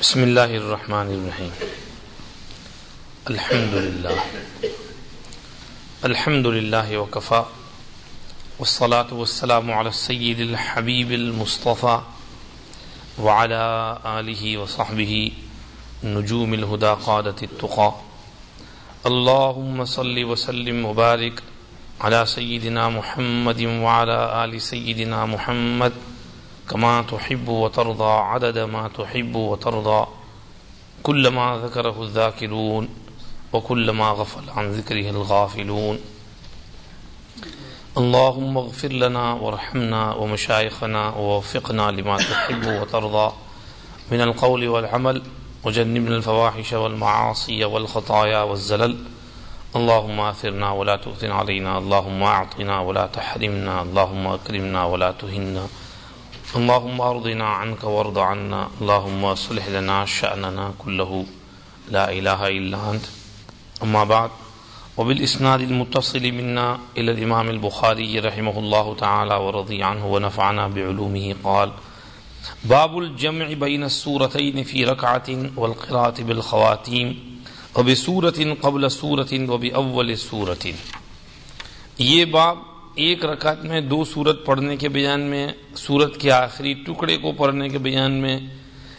بسم الله الرحمن الرحيم الحمد لله الحمد لله وكفى والصلاة والسلام على السيد الحبيب المصطفى وعلى آله وصحبه نجوم الهدى قادة التقى اللهم صل وسلم وبارك على سيدنا محمد وعلى آل سيدنا محمد كما تحب وترضى، عدد ما تحب وترضى. كل ما ذكره الذاكرون وكل ما غفل عن ذكره الغافلون. اللهم اغفر لنا وارحمنا ومشايخنا ووفقنا لما تحب وترضى. من القول والعمل، وجنبنا الفواحش والمعاصي والخطايا والزلل. اللهم آثرنا ولا تؤثر علينا. اللهم أعطنا ولا تحرمنا. اللهم أكرمنا ولا تهنا. اللهم ارضنا عنك وارض عنا. اللهم اصلح لنا شأننا كله. لا اله الا انت اما بعد وبالاسناد المتصل منا الى الامام البخاري رحمه الله تعالى ورضي عنه ونفعنا بعلومه، قال باب الجمع بين السورتين في ركعة والقراءة بالخواتيم، وبسورة قبل سورة وبأول سورة. یہ باب ایک رکعت میں دو سورت پڑھنے کے بیان میں، سورت کے آخری ٹکڑے کو پڑھنے کے بیان میں،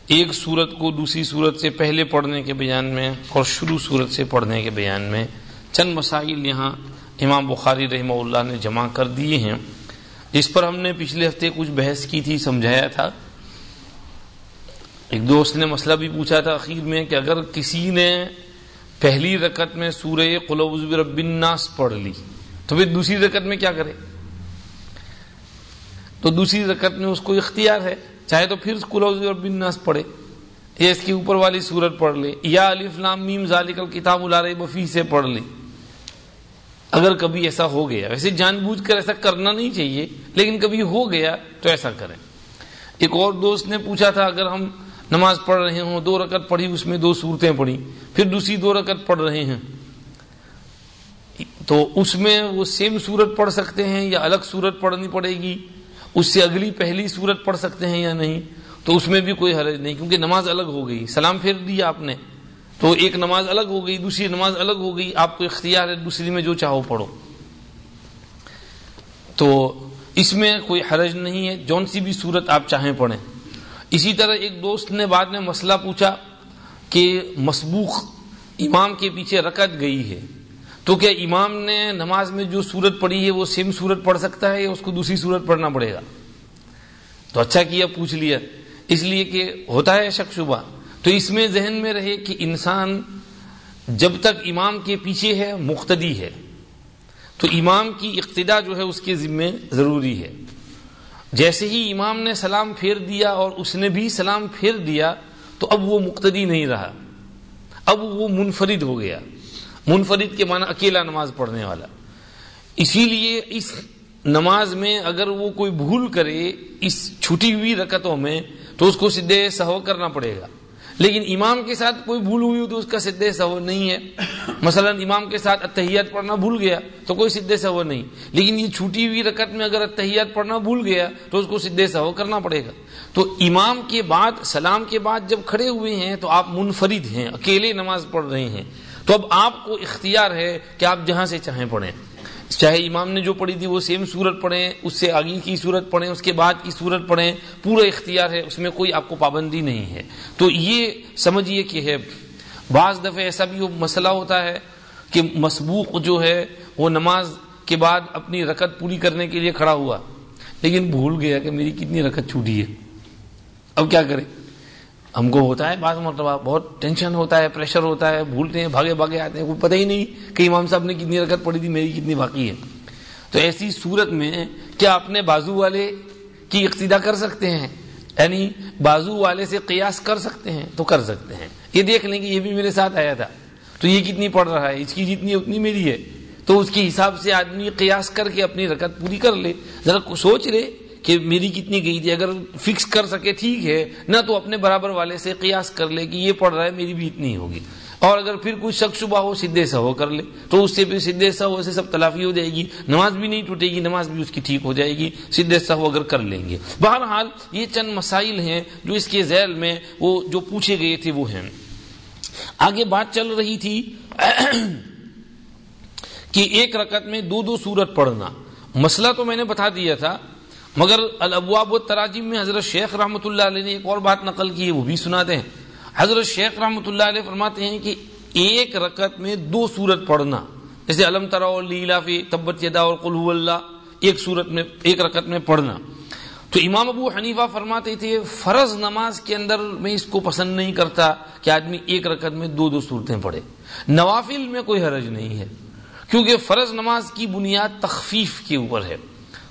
ایک سورت کو دوسری سورت سے پہلے پڑھنے کے بیان میں اور شروع سورت سے پڑھنے کے بیان میں۔ چند مسائل یہاں امام بخاری رحمہ اللہ نے جمع کر دیے ہیں۔ جس پر ہم نے پچھلے ہفتے کچھ بحث کی تھی، سمجھایا تھا۔ ایک دوست نے مسئلہ بھی پوچھا تھا اخیر میں کہ اگر کسی نے پہلی رکعت میں سورہ قلوب رب الناس پڑھ لی تو پھر دوسری رکعت میں کیا کرے؟ تو دوسری رکعت میں اس کو اختیار ہے۔ چاہے تو پھر کلوز اور بناس پڑھے۔ یا اس کی اوپر والی سورت پڑھ لے۔ یا الف لام میم ذالک الکتاب الارے بفی سے پڑھ لے۔ اگر کبھی ایسا ہو گیا، ویسے جان بوجھ کر ایسا کرنا نہیں چاہیے، لیکن کبھی ہو گیا تو ایسا کریں۔ ایک اور دوست نے پوچھا تھا، اگر ہم نماز پڑھ رہے ہوں، دو رکعت پڑھی، اس میں دو صورتیں پڑھی، پھر دوسری دو رکعت پڑھ رہے ہیں۔ تو اس میں وہ سیم صورت پڑھ سکتے ہیں یا الگ صورت پڑھنی پڑے گی؟ اس سے اگلی پہلی صورت پڑھ سکتے ہیں یا نہیں؟ تو اس میں بھی کوئی حرج نہیں، کیونکہ نماز الگ ہو گئی۔ سلام پھیر دیا آپ نے۔ تو ایک نماز الگ ہو گئی، دوسری نماز الگ ہو گئی۔ آپ کو اختیار ہے دوسری میں جو چاہو پڑھو۔ تو اس میں کوئی حرج نہیں ہے۔ جون سی بھی صورت آپ چاہیں پڑھیں۔ اسی طرح ایک دوست نے بعد میں مسئلہ پوچھا کہ مسبوق امام کے پیچھے رکت گئی ہے۔ تو کیا امام نے نماز میں جو سورت پڑھی ہے وہ سیم سورت پڑھ سکتا ہے یا اس کو دوسری سورت پڑھنا پڑے گا؟ تو اچھا کیا، پوچھ لیا۔ اس لیے کہ ہوتا ہے شک شبہ۔ تو اس میں ذہن میں رہے کہ انسان جب تک امام کے پیچھے ہے، مقتدی ہے۔ تو امام کی اقتدا جو ہے، اس کے ذمے ضروری ہے۔ جیسے ہی امام نے سلام پھیر دیا اور اس نے بھی سلام پھیر دیا، تو اب وہ مقتدی نہیں رہا۔ اب وہ منفرد ہو گیا۔ منفرد کے معنی اکیلا نماز پڑھنے والا۔ اسی لیے اس نماز میں اگر وہ کوئی بھول کرے اس چھٹی ہوئی رکتوں میں تو اس کو سدھے سہو کرنا پڑے گا۔ لیکن امام کے ساتھ کوئی بھول ہوئی تو اس کا سدھے سہو نہیں ہے۔ مثلا امام کے ساتھ اتحیات پڑھنا بھول گیا تو کوئی سدھے سہو نہیں۔ لیکن یہ چھوٹی ہوئی رکت میں اگر اتحیات پڑھنا بھول گیا تو اس کو سدھے سہو کرنا پڑے گا۔ تو امام کے بعد، سلام کے بعد جب کھڑے ہوئے ہیں تو آپ منفرد ہیں، اکیلے نماز پڑھ رہے ہیں۔ تو اب آپ کو اختیار ہے کہ آپ جہاں سے چاہیں پڑھیں۔ چاہے امام نے جو پڑھی تھی وہ سیم صورت پڑھیں، اس سے آگے کی صورت پڑھیں، اس کے بعد کی صورت پڑھیں، پورا اختیار ہے، اس میں کوئی آپ کو پابندی نہیں ہے۔ تو یہ سمجھیے کہ ہے، بعض دفعہ ایسا بھی مسئلہ ہوتا ہے کہ مسبوق جو ہے، وہ نماز کے بعد اپنی رکت پوری کرنے کے لیے کھڑا ہوا، لیکن بھول گیا کہ میری کتنی رکت چھوٹی ہے۔ اب کیا کریں؟ ہم کو ہوتا ہے بعض مرتبہ بہت ٹینشن ہوتا ہے، پریشر ہوتا ہے، بھولتے ہیں، بھاگے بھاگے آتے ہیں، کوئی پتہ ہی نہیں کہ امام صاحب نے کتنی رکت پڑی تھی، میری کتنی باقی ہے۔ تو ایسی صورت میں کیا اپنے بازو والے کی اقتدا کر سکتے ہیں؟ یعنی بازو والے سے قیاس کر سکتے ہیں؟ تو کر سکتے ہیں۔ یہ دیکھ لیں کہ یہ بھی میرے ساتھ آیا تھا۔ تو یہ کتنی پڑھ رہا ہے، اس کی جتنی، اتنی میری ہے۔ تو اس کے حساب سے آدمی قیاس کر کے اپنی رکت پوری کر لے۔ ذرا سوچ لے کہ میری کتنی گئی تھی، اگر فکس کر سکے، ٹھیک ہے، نہ تو اپنے برابر والے سے قیاس کر لے کہ یہ پڑھ رہا ہے، میری بھی اتنی ہوگی۔ اور اگر پھر کوئی شک شبہ ہو سدھے سہو کر لے، تو اس سے پھر سدھے سہو سے سب تلافی ہو جائے گی۔ نماز بھی نہیں ٹوٹے گی، نماز بھی اس کی ٹھیک ہو جائے گی۔ سدھے سہو اگر کر لیں گے۔ بہرحال، یہ چند مسائل ہیں جو اس کے ذیل میں وہ جو پوچھے گئے تھے وہ ہیں۔ آگے بات چل رہی تھی کہ ایک رکعت میں دو دو سورت پڑھنا۔ مسئلہ تو میں نے بتا دیا تھا مگر الابواب و تراجم میں حضرت شیخ رحمۃ اللہ علیہ نے ایک اور بات نقل کی ہے، وہ بھی سناتے ہیں۔ حضرت شیخ رحمۃ اللہ علیہ فرماتے ہیں کہ ایک رکعت میں دو سورت پڑھنا، جیسے علم ترا لیلا فی تبت یدا اور قلو اللہ، ایک سورت میں، ایک رکعت میں پڑھنا۔ تو امام ابو حنیفہ فرماتے تھے، فرض نماز کے اندر میں اس کو پسند نہیں کرتا کہ آدمی ایک رکعت میں دو دو صورتیں پڑھے۔ نوافل میں کوئی حرج نہیں ہے، کیونکہ فرض نماز کی بنیاد تخفیف کے اوپر ہے۔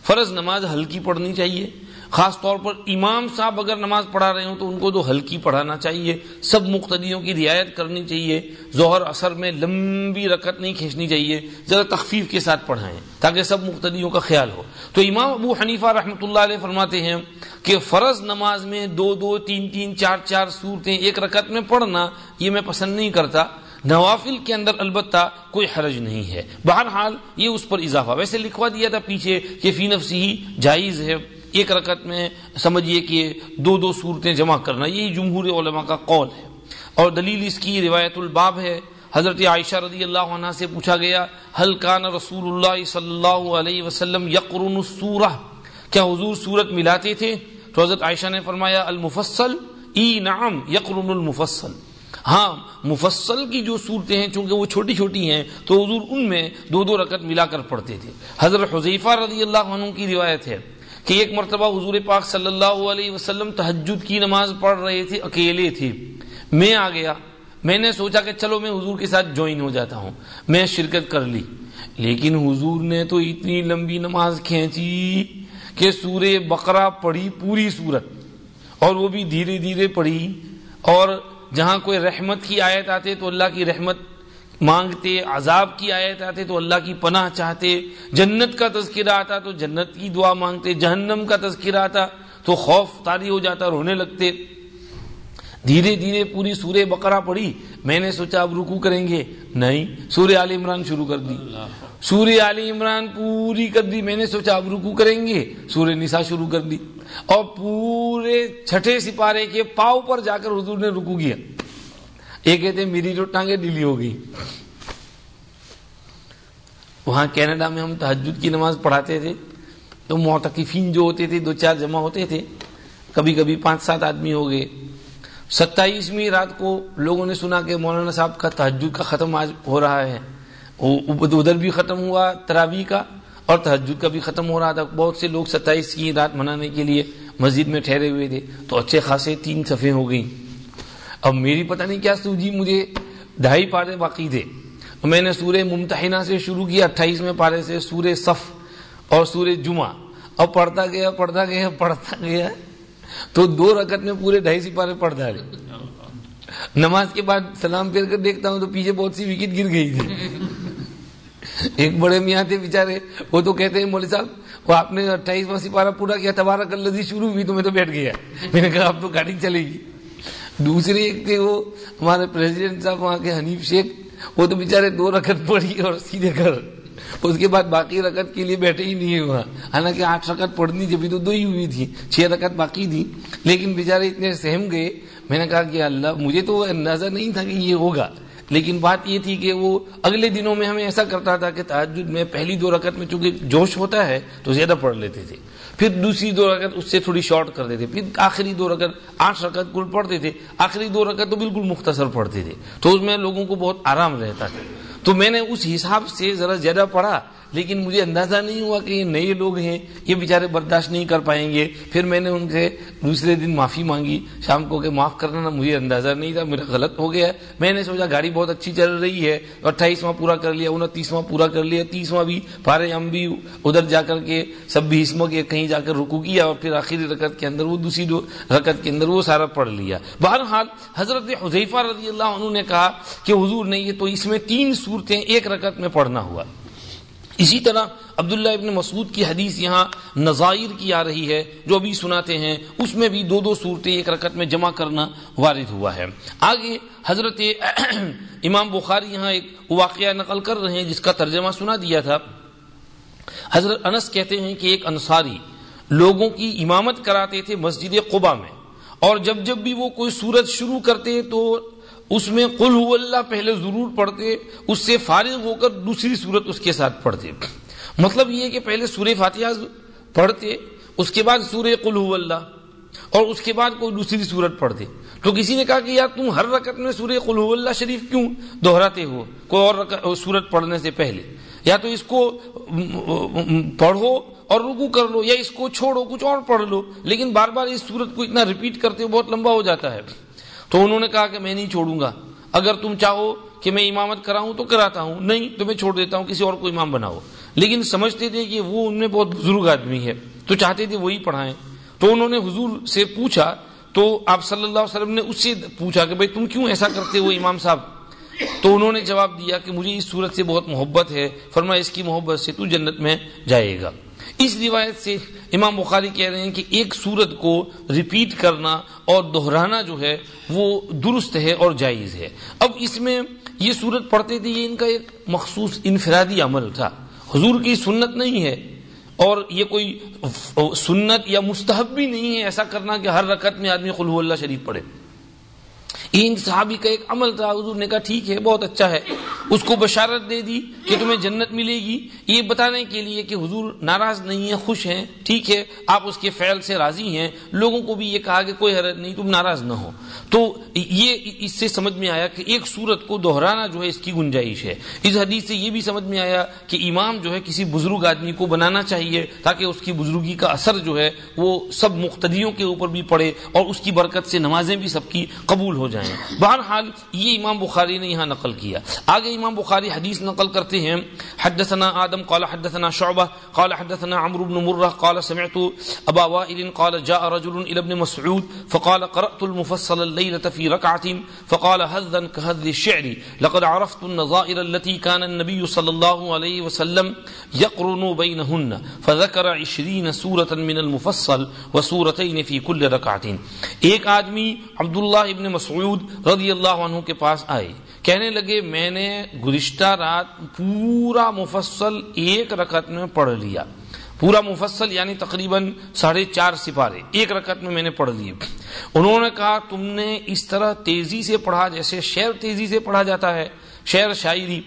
فرض نماز ہلکی پڑھنی چاہیے۔ خاص طور پر امام صاحب اگر نماز پڑھا رہے ہوں تو ان کو تو ہلکی پڑھانا چاہیے۔ سب مقتدیوں کی رعایت کرنی چاہیے۔ ظہر اثر میں لمبی رکت نہیں کھینچنی چاہیے۔ ذرا تخفیف کے ساتھ پڑھائیں تاکہ سب مقتدیوں کا خیال ہو۔ تو امام ابو حنیفہ رحمۃ اللہ علیہ فرماتے ہیں کہ فرض نماز میں دو دو، تین تین، چار چار صورتیں ایک رکت میں پڑھنا یہ میں پسند نہیں کرتا۔ نوافل کے اندر البتہ کوئی حرج نہیں ہے۔ بہرحال یہ اس پر اضافہ۔ ویسے لکھوا دیا تھا پیچھے کہ فی نفسی ہی جائز ہے۔ ایک رکعت میں سمجھیے کہ دو دو صورتیں جمع کرنا، یہی جمہور علماء کا قول ہے۔ اور دلیل اس کی روایت الباب ہے۔ حضرت عائشہ رضی اللہ عنہ سے پوچھا گیا حل کان رسول اللہ صلی اللہ علیہ وسلم یقرن السورہ؟ کیا حضور صورت ملاتے تھے؟ تو حضرت عائشہ نے فرمایا، المفصل؟ ای نعم، یقرن المفصل. ہاں مفصل کی جو صورتیں ہیں، چونکہ وہ چھوٹی چھوٹی ہیں، تو حضور ان میں دو دو رکعت ملا کر پڑھتے تھے۔ حضرت حذیفہ رضی اللہ عنہ کی روایت ہے کہ ایک مرتبہ حضور پاک صلی اللہ علیہ وسلم تحجد کی نماز پڑھ رہے تھے، اکیلے تھے۔ میں آ گیا۔ میں نے سوچا کہ چلو میں حضور کے ساتھ جوائن ہو جاتا ہوں۔ میں شرکت کر لی۔ لیکن حضور نے تو اتنی لمبی نماز کھینچی کہ سور بقرہ پڑھی پوری صورت۔ اور وہ بھی دھیرے دھیرے پڑھی اور جہاں کوئی رحمت کی آیت آتے تو اللہ کی رحمت مانگتے، عذاب کی آیت آتے تو اللہ کی پناہ چاہتے، جنت کا تذکرہ آتا تو جنت کی دعا مانگتے، جہنم کا تذکرہ آتا تو خوف تاری ہو جاتا، رونے لگتے۔ دھیرے دھیرے پوری سورہ بقرہ پڑھی میں نے سوچا اب رکو کریں گے۔ نہیں، سورہ عال عمران شروع کر دی۔ سورہ عال عمران پوری کر دی۔ میں نے سوچا اب رکو کریں گے۔ سورہ نساء شروع کر دی۔ اور پورے چھٹے سپارے کے پاؤ پر جا کر حضور نے رکو کیا۔ یہ کہتے میری جو ٹانگیں ڈیلی ہو گئی وہاں کینیڈا میں ہم تحجد کی نماز پڑھاتے تھے۔ تو معتقفین جو ہوتے تھے، دو چار جمع ہوتے تھے۔ کبھی کبھی پانچ سات آدمی ہو گئے۔ ستائیسویں رات کو لوگوں نے سنا کہ مولانا صاحب کا تحجد کا ختم آج ہو رہا ہے۔ ادھر بھی ختم ہوا تراوی کا اور تحجد کا بھی ختم ہو رہا تھا۔ بہت سے لوگ ستائیس کی رات منانے کے لیے مسجد میں ٹھہرے ہوئے تھے۔ تو اچھے خاصے تین صفحے ہو گئی اب میری پتہ نہیں کیا سوجی مجھے ڈھائی پارے باقی تھے۔ میں نے سورہ ممتحنہ سے شروع کیا اٹھائیس میں پارے سے سورہ صف اور سورہ جمعہ۔ اب پڑھتا گیا پڑھتا گیا پڑھتا گیا۔ تو دو رکعت میں پورے ڈھائی سی پارے پڑھتا نماز کے بعد سلام پھیر کر دیکھتا ہوں تو پیچھے بہت سی وکٹ گر گئی تھی۔ ایک بڑے میاں تھے بےچارے وہ تو کہتے ہیں، مولوی صاحب، وہ آپ نے اٹھائیسواں سپارہ پورا کیا تبارہ کر لذی شروع ہوئی تو میں تو بیٹھ گیا۔ میں نے کہا، اب تو گاڑی چلے گی۔ دوسرے ایک تھے وہ، ہمارے پریزیڈنٹ صاحب، وہاں کے حنیف شیخ، وہ تو بےچارے دو رکعت پڑھی اور سیدھے کر اس کے بعد باقی رکعت کے لیے بیٹھے ہی نہیں ہوا حالانکہ آٹھ رکعت پڑھنی جبھی تو دو ہی ہوئی تھی، چھ رکعت باقی تھی۔ لیکن بےچارے اتنے سہم گئے۔ میں نے کہا کہ اللہ، مجھے تو اندازہ نہیں تھا کہ یہ ہوگا۔ لیکن بات یہ تھی کہ وہ اگلے دنوں میں ہمیں ایسا کرتا تھا کہ تحجد میں پہلی دو رکعت میں چونکہ جوش ہوتا ہے تو زیادہ پڑھ لیتے تھے۔ پھر دوسری دو رکعت اس سے تھوڑی شارٹ کر دیتے۔ پھر آخری دو رکعت آٹھ رکعت کل پڑھتے تھے۔ آخری دو رکعت تو بالکل مختصر پڑھتے تھے۔ تو اس میں لوگوں کو بہت آرام رہتا تھا۔ تو میں نے اس حساب سے ذرا زیادہ پڑھا لیکن مجھے اندازہ نہیں ہوا کہ یہ نئے لوگ ہیں، یہ بیچارے برداشت نہیں کر پائیں گے۔ پھر میں نے ان سے دوسرے دن معافی مانگی۔ شام کو کہ معاف کرنا مجھے اندازہ نہیں تھا، میرا غلط ہو گیا۔ میں نے سوچا گاڑی بہت اچھی چل رہی ہے، اٹھائیسواں پورا کر لیا، انتیسواں پورا کر لیا، تیسواں بھی۔ پارے ہم بھی ادھر جا کر کے سب بھی اسموں کے کہیں جا کر رکو کیا اور پھر آخری رکعت کے اندر وہ دوسری رکعت کے اندر وہ سارا پڑھ لیا۔ بہرحال حضرت حذیفہ رضی اللہ عنہ نے کہا کہ حضور نے یہ تو اس میں تین صورتیں ایک رکعت میں پڑھنا ہوا۔ اسی طرح عبداللہ ابن مسعود کی حدیث یہاں نظائر کی آ رہی ہے، جو ابھی سناتے ہیں، اس میں بھی دو دو صورتیں ایک رکعت میں جمع کرنا وارد ہوا ہے۔ آگے حضرت امام بخاری یہاں ایک واقعہ نقل کر رہے ہیں، جس کا ترجمہ سنا دیا تھا۔ حضرت انس کہتے ہیں کہ ایک انصاری لوگوں کی امامت کراتے تھے مسجد قبا میں، اور جب جب بھی وہ کوئی صورت شروع کرتے تو اس میں قل ہو اللہ پہلے ضرور پڑھتے، اس سے فارغ ہو کر دوسری صورت اس کے ساتھ پڑھتے۔ مطلب یہ کہ پہلے سورہ فاتحہ پڑھتے، اس کے بعد سورہ قل ہو اللہ، اور اس کے بعد کوئی دوسری صورت پڑھتے۔ تو کسی نے کہا کہ یار تم ہر رکعت میں سورہ قل ہو اللہ شریف کیوں دہراتے ہو؟ کوئی اور صورت پڑھنے سے پہلے۔ یا تو اس کو پڑھو اور رکو کر لو، یا اس کو چھوڑو، کچھ اور پڑھ لو۔ لیکن بار بار اس صورت کو اتنا ریپیٹ کرتے ہو، بہت لمبا ہو جاتا ہے۔ تو انہوں نے کہا کہ میں نہیں چھوڑوں گا۔ اگر تم چاہو کہ میں امامت کراؤں تو کراتا ہوں، نہیں تو میں چھوڑ دیتا ہوں، کسی اور کو امام بناؤ۔ لیکن سمجھتے تھے کہ وہ ان میں بہت بزرگ آدمی ہے، تو چاہتے تھے وہی پڑھائیں۔ تو انہوں نے حضور سے پوچھا، تو آپ صلی اللہ علیہ وسلم نے اس سے پوچھا کہ بھائی تم کیوں ایسا کرتے ہو امام صاحب؟ تو انہوں نے جواب دیا کہ مجھے اس صورت سے بہت محبت ہے فرما اس کی محبت سے تو جنت میں جائے گا۔ اس روایت سے امام بخاری کہہ رہے ہیں کہ ایک صورت کو ریپیٹ کرنا اور دہرانا جو ہے وہ درست ہے اور جائز ہے۔ اب اس میں یہ صورت پڑھتے تھے، یہ ان کا ایک مخصوص انفرادی عمل تھا۔ حضور کی سنت نہیں ہے اور یہ کوئی سنت یا مستحب بھی نہیں ہے، ایسا کرنا کہ ہر رکعت میں آدمی خلو اللہ شریف پڑھے۔ یہ ان صحابی کا ایک عمل تھا، حضور نے کہا، ٹھیک ہے، بہت اچھا ہے۔ اس کو بشارت دے دی کہ تمہیں جنت ملے گی۔ یہ بتانے کے لیے کہ حضور ناراض نہیں ہے خوش ہیں۔ ٹھیک ہے، آپ اس کے فعل سے راضی ہیں۔ لوگوں کو بھی یہ کہا کہ کوئی حرت نہیں، تم ناراض نہ ہو۔ تو یہ اس سے سمجھ میں آیا کہ ایک صورت کو دہرانا جو ہے، اس کی گنجائش ہے۔ اس حدیث سے یہ بھی سمجھ میں آیا کہ امام جو ہے، کسی بزرگ آدمی کو بنانا چاہیے تاکہ اس کی بزرگی کا اثر جو ہے، وہ سب مختدیوں کے اوپر بھی پڑے اور اس کی برکت سے نمازیں بھی سب کی قبول ہو جائیں۔ جائیں بہرحال یہ امام بخاری نے یہاں نقل کیا۔ آگے امام بخاری حدیث نقل کرتے ہیں۔ حدثنا آدم، قال حدثنا شعبہ، قال حدثنا عمرو بن مرہ، قال سمعت ابا وائل، قال جاء رجل الى ابن مسعود، فقال قرأت المفصل الليلة في ركعة فقال هذا كهذ الشعر، لقد عرفت النظائر التي كان النبي صلى الله عليه وسلم يقرن بينهن، فذكر عشرين سورة من المفصل وسورتين في كل ركعة ایک آدمی عبداللہ ابن مسعود رضی اللہ عنہ کے پاس آئے۔ کہنے لگے، میں نے گزشتہ رات پورا مفصل ایک رکعت میں پڑھ لیا۔ پورا مفصل یعنی تقریباً ساڑھے چار سپارے ایک رکعت میں میں نے پڑھ لیے۔ انہوں نے کہا، تم نے اس طرح تیزی سے پڑھا جیسے شعر تیزی سے پڑھا جاتا ہے، شعر شاعری۔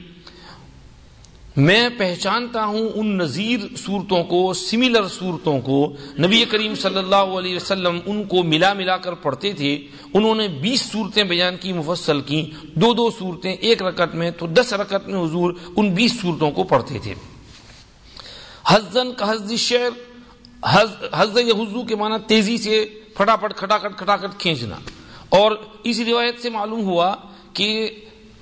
میں پہچانتا ہوں ان نظیر صورتوں کو سملر صورتوں کو۔ نبی کریم صلی اللہ علیہ وسلم ان کو ملا ملا کر پڑھتے تھے۔ انہوں نے بیس صورتیں بیان کی، مفصل کی۔ دو دو صورتیں، ایک رکعت میں تو دس رکعت میں حضور ان بیس صورتوں کو پڑھتے تھے۔ حزن کا حز شعر، حز حضو کے معنی تیزی سے پھٹافٹ کھٹاکٹ کھٹاکٹ کھینچنا۔ اور اس روایت سے معلوم ہوا کہ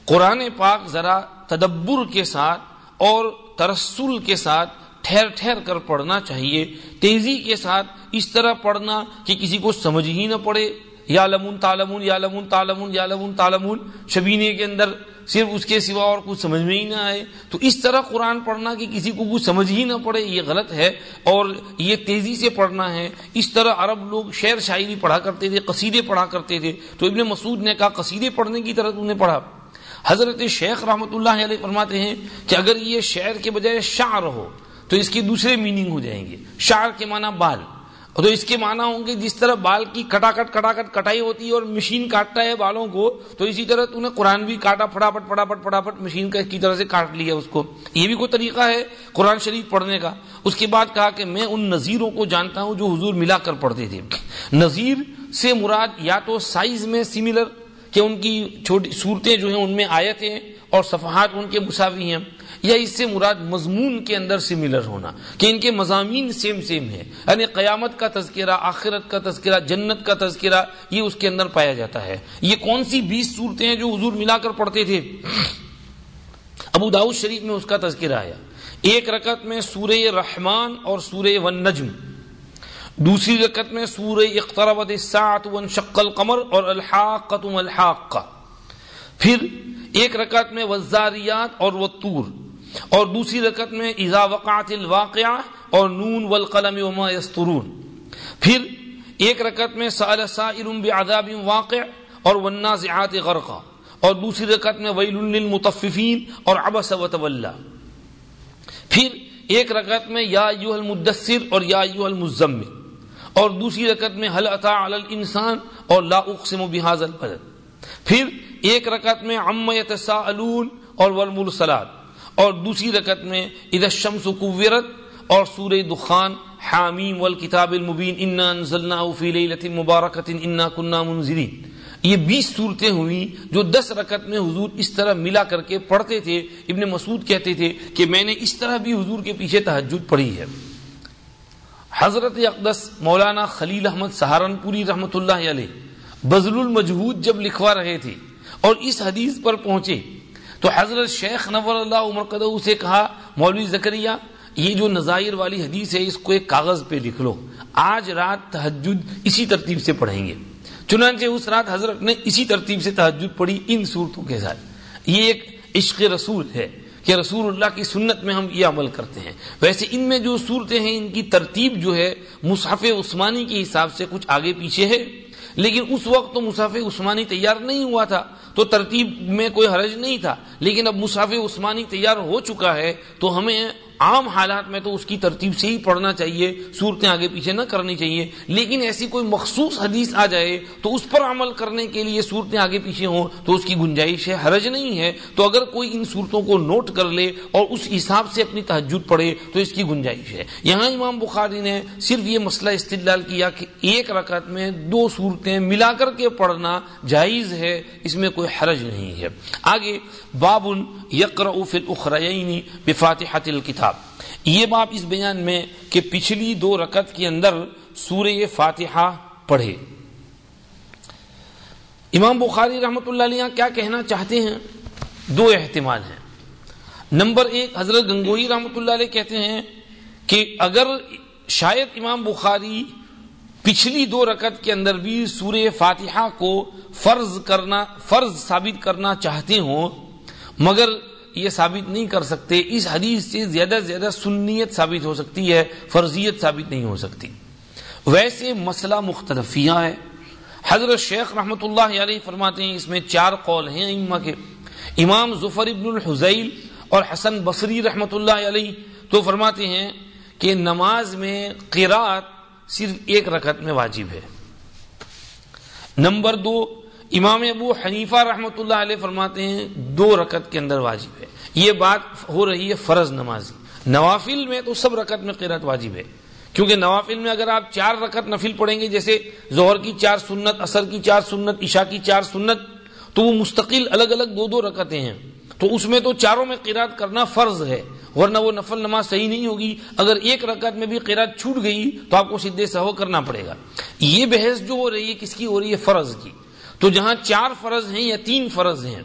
قرآن پاک ذرا تدبر کے ساتھ اور ترسل کے ساتھ ٹھہر ٹھہر کر پڑھنا چاہیے، تیزی کے ساتھ اس طرح پڑھنا کہ کسی کو سمجھ ہی نہ پڑے۔ یا لمن تالمون، یا لمن تالمون، یا لمن تالمون، شبینے کے اندر صرف اس کے سوا اور کچھ سمجھ میں ہی نہ آئے۔ تو اس طرح قرآن پڑھنا کہ کسی کو کچھ سمجھ ہی نہ پڑے، یہ غلط ہے۔ اور یہ تیزی سے پڑھنا ہے۔ اس طرح عرب لوگ شعر شاعری پڑھا کرتے تھے، قصیدے پڑھا کرتے تھے۔ تو ابن مسعود نے کہا، قصیدے پڑھنے کی طرح نے پڑھا۔ حضرت شیخ رحمت اللہ علیہ فرماتے ہیں کہ اگر یہ شعر کے بجائے شعر ہو تو اس کی دوسرے میننگ ہو جائیں گے۔ شعر کے معنی بال۔ تو اس کے معنی ہوں گے جس طرح بال کی کٹاکٹ کٹاکٹ کٹائی ہوتی ہے اور مشین کاٹتا ہے بالوں کو، تو اسی طرح تو نے قرآن بھی کاٹا پھٹافٹ پھٹافٹ پھٹافٹ مشین کا کی طرح سے کاٹ لیا اس کو۔ یہ بھی کوئی طریقہ ہے قرآن شریف پڑھنے کا۔ اس کے بعد کہا کہ میں ان نظیروں کو جانتا ہوں جو حضور ملا کر پڑھتے تھے۔ نظیر سے مراد یا تو سائز میں سملر کہ ان کی چھوٹی صورتیں جو ہیں ان میں آیت ہیں اور صفحات ان کے مساوی ہیں، یا اس سے مراد مضمون کے اندر سملر ہونا، کہ ان کے مضامین سیم سیم ہیں۔ یعنی قیامت کا تذکرہ، آخرت کا تذکرہ، جنت کا تذکرہ، یہ اس کے اندر پایا جاتا ہے۔ یہ کون سی بیس صورتیں ہیں جو حضور ملا کر پڑھتے تھے؟ ابو داؤد شریف میں اس کا تذکرہ آیا۔ ایک رکعت میں سورہ رحمان اور سورہ ون نجم۔ دوسری رکعت میں سورہ اقتربت الساعت وانشق القمر اور الحاقت الحاقہ پھر ایک رکعت میں وزاریات اور وطور اور دوسری رکعت میں اذا وقعت الواقعہ اور نون والقلم وما یسترون پھر ایک رکعت میں سأل سائر بعذاب واقع اور والنازعات غرقا۔ اور دوسری رکعت میں ویل للمطففین اور عبس وتولى۔ پھر ایک رکعت میں یا ایوہ المدثر اور یا ایوہ المزمل۔ اور دوسری رکعت میں حل اتا الانسان اور لا اقسم بهذا البلد پھر ایک رکعت میں عم یتساءلون اور والمرسلات۔ اور دوسری رکعت میں اذا الشمس کوورت اور سورہ دخان حامیم والکتاب المبین، انا انزلناه فی لیلۃ مبارکۃ، انا كنا منذرین۔ یہ بیس صورتیں ہوئی جو دس رکعت میں حضور اس طرح ملا کر کے پڑھتے تھے۔ ابن مسعود کہتے تھے کہ میں نے اس طرح بھی حضور کے پیچھے تہجد پڑھی ہے۔ حضرت اقدس مولانا خلیل احمد سہارنپوری رحمت اللہ علیہ بزل المجہود جب لکھوا رہے تھے اور اس حدیث پر پہنچے تو حضرت شیخ نور اللہ عمر قدو سے کہا، مولوی زکریہ یہ جو نظائر والی حدیث ہے، اس کو ایک کاغذ پہ لکھ لو۔ آج رات تہجد اسی ترتیب سے پڑھیں گے۔ چنانچہ اس رات حضرت نے اسی ترتیب سے تحجد پڑھی ان صورتوں کے ساتھ۔ یہ ایک عشق رسول ہے۔ کہ رسول اللہ کی سنت میں ہم یہ عمل کرتے ہیں۔ ویسے ان میں جو صورتیں ہیں، ان کی ترتیب جو ہے، مصحف عثمانی کے حساب سے کچھ آگے پیچھے ہے۔ لیکن اس وقت تو مصحف عثمانی تیار نہیں ہوا تھا۔ تو ترتیب میں کوئی حرج نہیں تھا۔ لیکن اب مصحف عثمانی تیار ہو چکا ہے تو ہمیں عام حالات میں تو اس کی ترتیب سے ہی پڑھنا چاہیے، صورتیں آگے پیچھے نہ کرنی چاہیے۔ لیکن ایسی کوئی مخصوص حدیث آ جائے تو اس پر عمل کرنے کے لیے صورتیں آگے پیچھے ہوں تو اس کی گنجائش ہے، حرج نہیں ہے۔ تو اگر کوئی ان صورتوں کو نوٹ کر لے اور اس حساب سے اپنی تحجد پڑھے تو اس کی گنجائش ہے۔ یہاں امام بخاری نے صرف یہ مسئلہ استدلال کیا کہ ایک رکعت میں دو صورتیں ملا کر کے پڑھنا جائز ہے، اس میں کوئی کوئی حرج نہیں ہے۔ آگے باب یقرأ فی الاخرین بفاتحة الكتاب یہ باب اس بیان میں کہ پچھلی دو رکت کے اندر سورہ فاتحہ پڑھے۔ امام بخاری رحمت اللہ علیہ کیا کہنا چاہتے ہیں؟ دو احتمال ہیں۔ نمبر ایک، حضرت گنگوئی رحمت اللہ علیہ کہتے ہیں کہ اگر شاید امام بخاری پچھلی دو رکت کے اندر بھی سورہ فاتحہ کو فرض کرنا، فرض ثابت کرنا چاہتے ہوں، مگر یہ ثابت نہیں کر سکتے۔ اس حدیث سے زیادہ سے زیادہ سنیت ثابت ہو سکتی ہے، فرضیت ثابت نہیں ہو سکتی۔ ویسے مسئلہ مختلفیاں ہے حضرت شیخ رحمت اللہ علیہ فرماتے ہیں، اس میں چار قول ہیں اما کے۔ امام ظفر ابن الحزیل اور حسن بصری رحمت اللہ علیہ تو فرماتے ہیں کہ نماز میں قرات صرف ایک رکعت میں واجب ہے۔ نمبر دو، امام ابو حنیفہ رحمۃ اللہ علیہ فرماتے ہیں، دو رکت کے اندر واجب ہے۔ یہ بات ہو رہی ہے فرض نمازی نوافل میں تو سب رکت میں قیرت واجب ہے۔ کیونکہ نوافل میں اگر آپ چار رکت نفل پڑھیں گے، جیسے ظہر کی چار سنت اثر کی چار سنت، عشاء کی چار سنت، تو وہ مستقل الگ الگ دو دو رکتیں ہیں۔ تو اس میں تو چاروں میں قیرات کرنا فرض ہے، ورنہ وہ نفل نماز صحیح نہیں ہوگی۔ اگر ایک رکعت میں بھی قیرات چھوٹ گئی تو آپ کو سیدھے سہو کرنا پڑے گا۔ یہ بحث جو ہو رہی ہے، کس کی ہو رہی ہے؟ فرض کی۔ تو جہاں چار فرض ہیں یا تین فرض ہیں،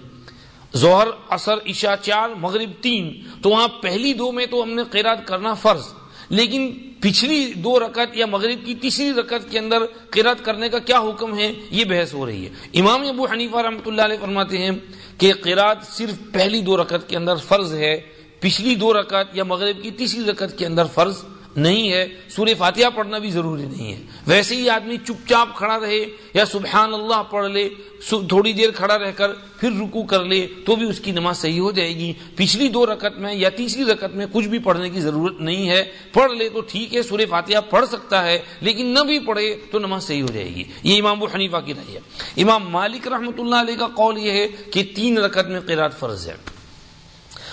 ظہر اثر عشاء، چار، مغرب، تین، تو وہاں پہلی دو میں تو ہم نے قیرات کرنا فرض۔ لیکن پچھلی دو رکعت یا مغرب کی تیسری رکعت کے اندر قرت کرنے کا کیا حکم ہے؟ یہ بحث ہو رہی ہے۔ امام ابو حنیفہ رحمۃ اللہ علیہ فرماتے ہیں کہ قرات صرف پہلی دو رکعت کے اندر فرض ہے، پچھلی دو رکعت یا مغرب کی تیسری رکعت کے اندر فرض نہیں ہے۔ سورہ فاتحہ پڑھنا بھی ضروری نہیں ہے۔ ویسے ہی آدمی چپ چاپ کھڑا رہے یا سبحان اللہ پڑھ لے تھوڑی دیر کھڑا رہ کر پھر رکو کر لے تو بھی اس کی نماز صحیح ہو جائے گی۔ پچھلی دو رکعت میں یا تیسری رکعت میں کچھ بھی پڑھنے کی ضرورت نہیں ہے۔ پڑھ لے تو ٹھیک ہے، سورہ فاتحہ پڑھ سکتا ہے، لیکن نہ بھی پڑھے تو نماز صحیح ہو جائے گی۔ یہ امام و حنیفہ کی رہی ہے۔ امام مالک رحمۃ اللہ علیہ کا قول یہ ہے کہ تین رکعت میں قیرات فرض ہے۔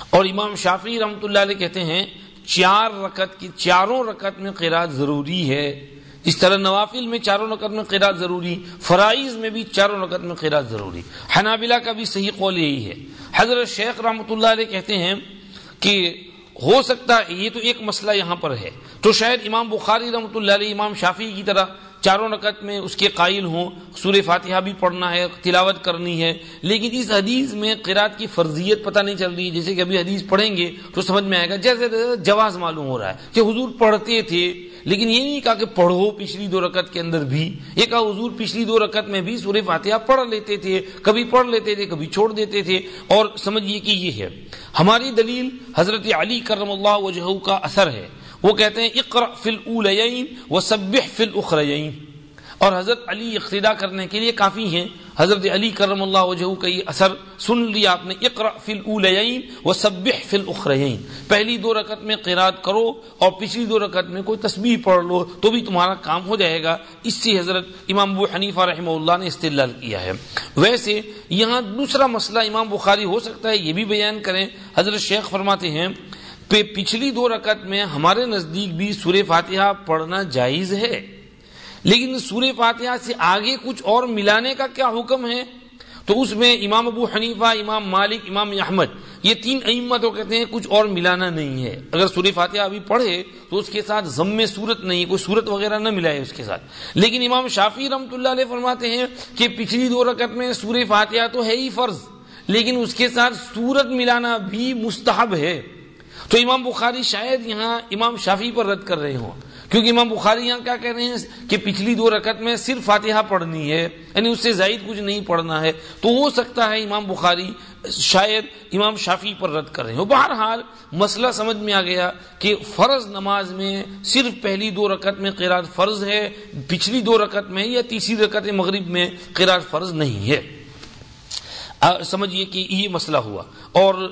اور امام شافی رحمۃ اللہ علیہ کہتے ہیں چار رکت کی چاروں رکت میں قرآد ضروری ہے۔ اس طرح نوافل میں چاروں رکت میں قرآد ضروری، فرائض میں بھی چاروں رکت میں قرآد ضروری۔ حنابلہ کا بھی صحیح قول یہی ہے۔ حضرت شیخ رحمۃ اللہ علیہ کہتے ہیں کہ ہو سکتا ہے، یہ تو ایک مسئلہ یہاں پر ہے۔ تو شاید امام بخاری رحمۃ اللہ علیہ، امام شافی کی طرح چاروں رکعت میں اس کے قائل ہوں۔ سورہ فاتحہ بھی پڑھنا ہے، تلاوت کرنی ہے۔ لیکن اس حدیث میں قرات کی فرضیت پتہ نہیں چل رہی، جیسے کہ ابھی حدیث پڑھیں گے تو سمجھ میں آئے گا۔ جیسے جواز معلوم ہو رہا ہے کہ حضور پڑھتے تھے، لیکن یہ نہیں کہا کہ پڑھو پچھلی دو رکعت کے اندر بھی۔ یہ کہا حضور پچھلی دو رکعت میں بھی سورہ فاتحہ پڑھ لیتے تھے، کبھی پڑھ لیتے تھے، کبھی چھوڑ دیتے تھے۔ اور سمجھیے کہ یہ ہے۔ ہماری دلیل حضرت علی کرم اللہ وجہ کا اثر ہے۔ وہ کہتے ہیں اقرا فل اولین و سب فل اخرین اور حضرت علی اقتدا کرنے کے لیے کافی ہیں۔ حضرت علی کرم اللہ وجہ کا یہ اثر سن لیا آپ نے۔ اقرا فل اولین و سب فل اخرین پہلی دو رکعت میں قرات کرو اور پچھلی دو رکعت میں کوئی تسبیح پڑھ لو تو بھی تمہارا کام ہو جائے گا۔ اس سے حضرت امام ابو حنیفہ رحمہ اللہ نے استدلال کیا ہے۔ ویسے یہاں دوسرا مسئلہ امام بخاری ہو سکتا ہے، یہ بھی بیان کریں۔ حضرت شیخ فرماتے ہیں پچھلی دو رکعت میں ہمارے نزدیک بھی سورہ فاتحہ پڑھنا جائز ہے۔ لیکن سورہ فاتحہ سے آگے کچھ اور ملانے کا کیا حکم ہے؟ تو اس میں امام ابو حنیفہ، امام مالک، امام احمد، یہ تین ائمہ تو کہتے ہیں، کچھ اور ملانا نہیں ہے۔ اگر سورہ فاتحہ ابھی پڑھے تو اس کے ساتھ ضم صورت نہیں، کوئی صورت وغیرہ نہ ملائے اس کے ساتھ۔ لیکن امام شافی رحمۃ اللہ علیہ فرماتے ہیں کہ پچھلی دو رکعت میں سورہ فاتحہ تو ہے ہی فرض، لیکن اس کے ساتھ سورت ملانا بھی مستحب ہے۔ تو امام بخاری شاید یہاں امام شافی پر رد کر رہے ہوں۔ کیونکہ امام بخاری یہاں کیا کہہ رہے ہیں کہ پچھلی دو رکعت میں صرف فاتحہ پڑھنی ہے یعنی اس سے زائد کچھ نہیں پڑھنا ہے۔ تو ہو سکتا ہے امام بخاری شاید امام شافی پر رد کر رہے ہو بہرحال مسئلہ سمجھ میں آ گیا کہ فرض نماز میں صرف پہلی دو رکعت میں قرآد فرض ہے، پچھلی دو رکعت میں یا تیسری رکعت مغرب میں قرآد فرض نہیں ہے۔ سمجھیے کہ یہ مسئلہ ہوا۔ اور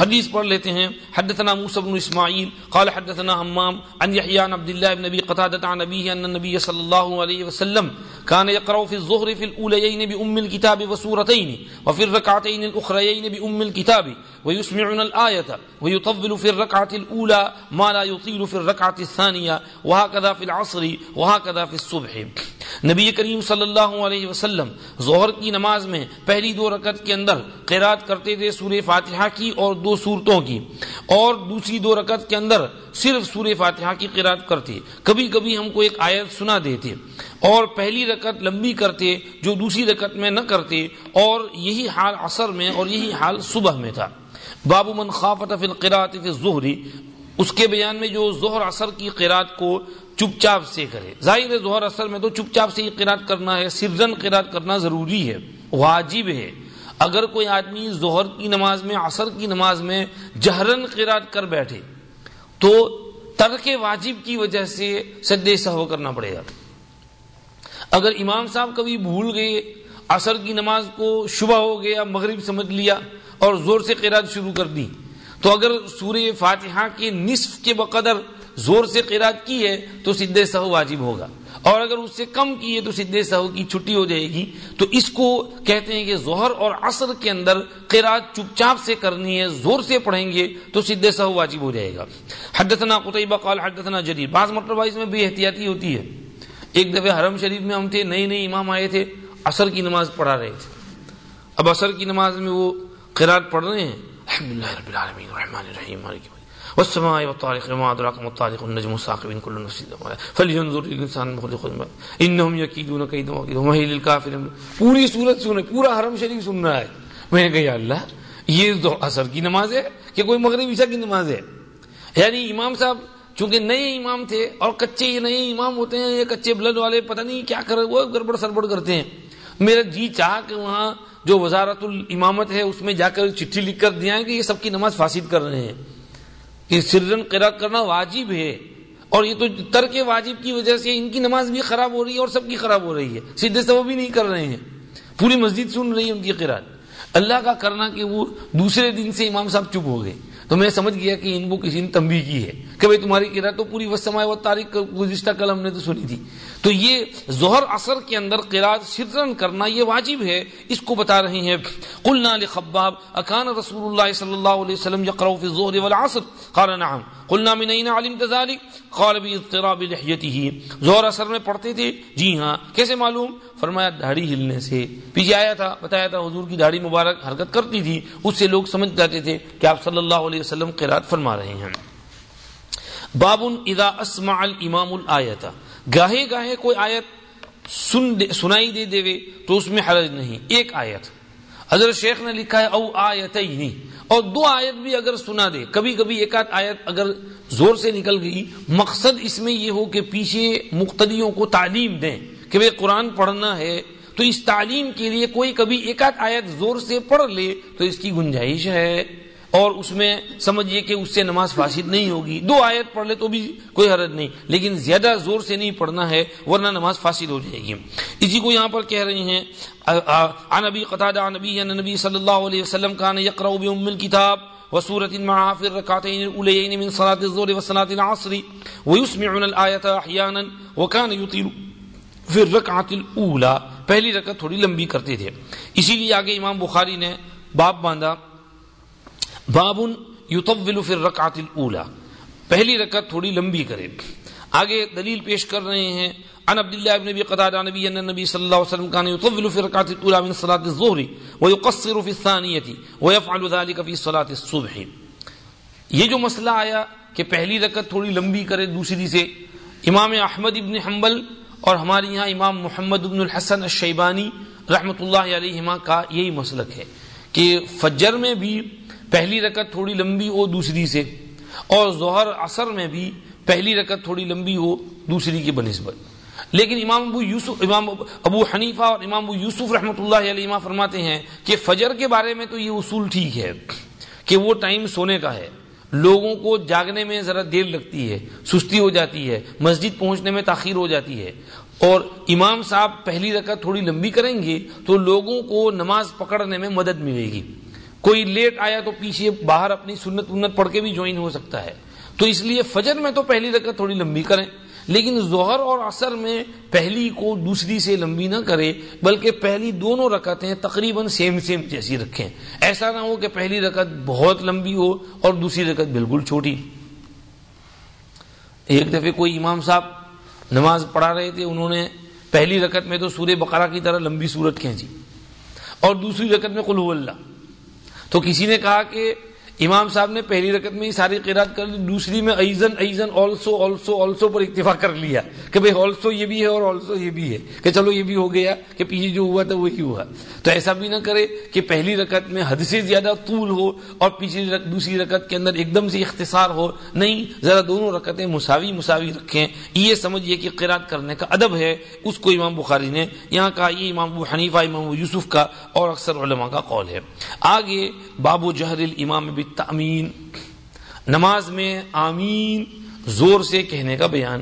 حدیث پڑھ لیتے ہیں، حدثنا موسى بن اسماعيل قال حدثنا حمام، عن يحيى عن عبد الله بن ابي قتاده عن ابيه ان النبي صلى الله عليه وسلم كان يقرأ في الظهر في الاوليين بام الكتاب وسورتين وفي الركعتين الاخريين بام الكتاب ويسمعنا الايه ويطول في الركعه الاولى ما لا يطيل في الركعه الثانيه وهكذا في العصر وهكذا في الصبح۔ نبی کریم صلی اللہ علیہ وسلم ظہر کی نماز میں پہلی دو رکعت کے اندر قرات کرتے تھے سورہ فاتحہ کی اور دو صورتوں کی، اور دوسری دو رکعت کے اندر صرف سورہ فاتحہ کی قرات کرتے، کبھی کبھی ہم کو ایک آیت سنا دیتے، اور پہلی رکعت لمبی کرتے جو دوسری رکعت میں نہ کرتے، اور یہی حال عصر میں اور یہی حال صبح میں تھا۔ باب من خافت فی القرات فی الظہری اس کے بیان میں جو ظہر اثر کی قرات کو چپ چاپ سے کرے۔ ظاہر ظہر اثر میں تو چپ چاپ سے ہی قرات کرنا ہے سرجن قرات کرنا ضروری ہے، واجب ہے۔ اگر کوئی آدمی ظہر کی نماز میں، عصر کی نماز میں جہرن قرات کر بیٹھے، تو ترک واجب کی وجہ سے سدے سہو کرنا پڑے گا۔ اگر امام صاحب کبھی بھول گئے، عصر کی نماز کو شبہ ہو گیا، مغرب سمجھ لیا اور زور سے قرات شروع کر دی، تو اگر سورہ فاتحہ کے نصف کے بقدر زور سے قرات کی ہے تو سدے سہو واجب ہوگا۔ اور اگر اس سے کم کی ہے تو سدے سہو کی چھٹی ہو جائے گی۔ تو اس کو کہتے ہیں کہ ظہر اور عصر کے اندر قرات چپ چاپ سے کرنی ہے، زور سے پڑھیں گے تو سدے سہو واجب ہو جائے گا۔ حدثنا قطعبہ قال حدثنا جدید بعض مرتبہ اس میں بے احتیاطی ہوتی ہے۔ ایک دفعہ حرم شریف میں ہم تھے، نئے نئے امام آئے تھے، عصر کی نماز پڑھا رہے تھے۔ اب عصر کی نماز میں وہ قرات پڑھ رہے ہیں۔ الحمد لله رب العالمين الرحمن الرحيم مالك والسماء والطارق وما ادراك ما الطارق النجم الثاقب كل نفس فلينظر الانسان مخلق انهم يكيدون كيدا وكيد ومهل للكافر پوری سورت سنے پورا حرم شریف سن رہا ہے. میں نے کہا، یا اللہ، یہ تو اثر کی نماز ہے کہ کوئی مغرب عشاء کی نماز ہے؟ یعنی امام صاحب چونکہ نئے امام تھے اور کچے یہ نئے امام ہوتے ہیں، یہ کچے بلڈ والے پتہ نہیں کیا کر وہ گڑبڑ سربڑ کرتے ہیں۔ میرا جی چاہ کہ وہاں جو وزارت الامامت ہے، اس میں جا کر چٹھی لکھ کر دیا کہ یہ سب کی نماز فاسد کر رہے ہیں۔ یہ سرجن قرات کرنا واجب ہے اور یہ تو ترک واجب کی وجہ سے ان کی نماز بھی خراب ہو رہی ہے اور سب کی خراب ہو رہی ہے سیدھے سے وہ بھی نہیں کر رہے ہیں پوری مسجد سن رہی ہے ان کی قرآن اللہ کا کرنا کہ وہ دوسرے دن سے امام صاحب چپ ہو گئے تو میں سمجھ گیا کہ ان کو کسی نے تمبی کی ہے کہ بھائی تمہاری قرآن تو پوری وسمائے و تاریخ گزشتہ کل ہم نے تو سنی تھی۔ تو یہ ظہر اثر کے اندر قرآن سرن کرنا یہ واجب ہے، اس کو بتا رہے ہیں۔ قلنا لخباب، اکان رسول اللہ صلی اللہ علیہ وسلم یقرأ فی الظہر والعصر؟ قال نعم۔ قلنا من این علمت ذلك قال باضطراب لحیته ظہر اثر میں پڑھتے تھے؟ جی ہاں۔ کیسے معلوم؟ فرمایا داڑھی ہلنے سے۔ پیچھے آیا تھا، بتایا تھا حضور کی داڑھی مبارک حرکت کرتی تھی، اس سے لوگ سمجھ جاتے تھے کہ آپ صلی اللہ علیہ وسلم قرات فرما رہے ہیں۔ بابن اذا اسمع الامام الایت گاہے گاہے کوئی آیت سن دے، سنائی دے دے تو اس میں حرج نہیں۔ ایک آیت۔ حضرت شیخ نے لکھا ہے، او آیت اور دو آیت بھی اگر سنا دے، کبھی کبھی ایک آدھ آیت اگر زور سے نکل گئی، مقصد اس میں یہ ہو کہ پیچھے مقتدیوں کو تعلیم دیں۔ کہ وہ قرآن پڑھنا ہے، تو اس تعلیم کے لیے کوئی کبھی ایک آدھ آیت زور سے پڑھ لے، تو اس کی گنجائش ہے۔ اور اس میں سمجھیے کہ اس سے نماز فاسد نہیں ہوگی۔ دو آیت پڑھ لے تو بھی کوئی حرج نہیں، لیکن زیادہ زور سے نہیں پڑھنا ہے، ورنہ نماز فاسد ہو جائے گی۔ اسی کو یہاں پر کہہ رہے ہیں عن ابی عن نبی نبی صلی اللہ علیہ وسلم کان یقرأ بأم الكتاب وسورة معها في الركعتين الأوليين من صلاة الظهر وصلاة العصر ويسمعون الآية أحيانا وكان يطيل في الركعة الأولى پہلی رکعت تھوڑی لمبی کرتے تھے۔ اسی لیے آگے امام بخاری نے باب باندھا۔ باب یطول فی الرکعت الاولى پہلی رکعت تھوڑی لمبی کرے۔ آگے دلیل پیش کر رہے ہیں۔ عن عبد الله بن ابي قتاده نبي ان النبي صلى الله عليه وسلم كان يطول في الركعه الاولى من صلاه الظهر ويقصر في الثانيه ويفعل ذلك في صلاه الصبح۔ یہ جو مسئلہ آیا کہ پہلی رکعت تھوڑی لمبی کرے دوسری سے، امام احمد ابن حنبل اور ہمارے یہاں امام محمد ابن الحسن الشیبانی رحمۃ اللہ علیہ کا یہی مسلک ہے کہ فجر میں بھی پہلی رکعت تھوڑی لمبی ہو دوسری سے اور ظہر اثر میں بھی پہلی رکعت تھوڑی لمبی ہو دوسری کی بنسبت۔ لیکن امام ابو یوسف، امام ابو حنیفہ اور امام ابو یوسف رحمۃ اللہ علیہ فرماتے ہیں کہ فجر کے بارے میں تو یہ اصول ٹھیک ہے کہ وہ ٹائم سونے کا ہے۔ لوگوں کو جاگنے میں ذرا دیر لگتی ہے، سستی ہو جاتی ہے، مسجد پہنچنے میں تاخیر ہو جاتی ہے۔ اور امام صاحب پہلی رکعت تھوڑی لمبی کریں گے تو لوگوں کو نماز پکڑنے میں مدد ملے گی۔ کوئی لیٹ آیا تو پیچھے باہر اپنی سنت ونت پڑھ کے بھی جوائن ہو سکتا ہے۔ تو اس لیے فجر میں تو پہلی رکعت تھوڑی لمبی کریں۔ لیکن ظہر اور عصر میں پہلی کو دوسری سے لمبی نہ کرے، بلکہ پہلی دونوں رکعتیں تقریباً سیم سیم جیسی رکھیں۔ ایسا نہ ہو کہ پہلی رکعت بہت لمبی ہو اور دوسری رکعت بالکل چھوٹی۔ ایک دفعہ کوئی امام صاحب نماز پڑھا رہے تھے، انہوں نے پہلی رکعت میں تو سورہ بقرہ کی طرح لمبی صورت کھینچی اور دوسری رکعت میں قلو اللہ۔ تو کسی نے کہا کہ امام صاحب نے پہلی رکعت میں ہی ساری قیرات کر لی دوسری میں ایزن ایزن آلسو آلسو آلسو پر اتفاق کر لیا کہ بھئی آلسو یہ بھی ہے اور آلسو یہ بھی ہے کہ چلو یہ بھی ہو گیا کہ پیچھے جو ہوا تھا وہی ہوا۔ تو ایسا بھی نہ کرے کہ پہلی رکعت میں حد سے زیادہ طول ہو اور پیچھے دوسری رکعت کے اندر ایک دم سے اختصار ہو۔ نہیں، ذرا دونوں رکعتیں مساوی مساوی رکھیں۔ یہ سمجھیے کہ قیرات کرنے کا ادب ہے۔ اس کو امام بخاری نے یہاں کہا، یہ امام ابو حنیفہ، امام ابو یوسف کا اور اکثر علماء کا قول ہے۔ آگے بابو جہر الامام بالتأمین نماز میں آمین، زور سے کہنے کا بیان۔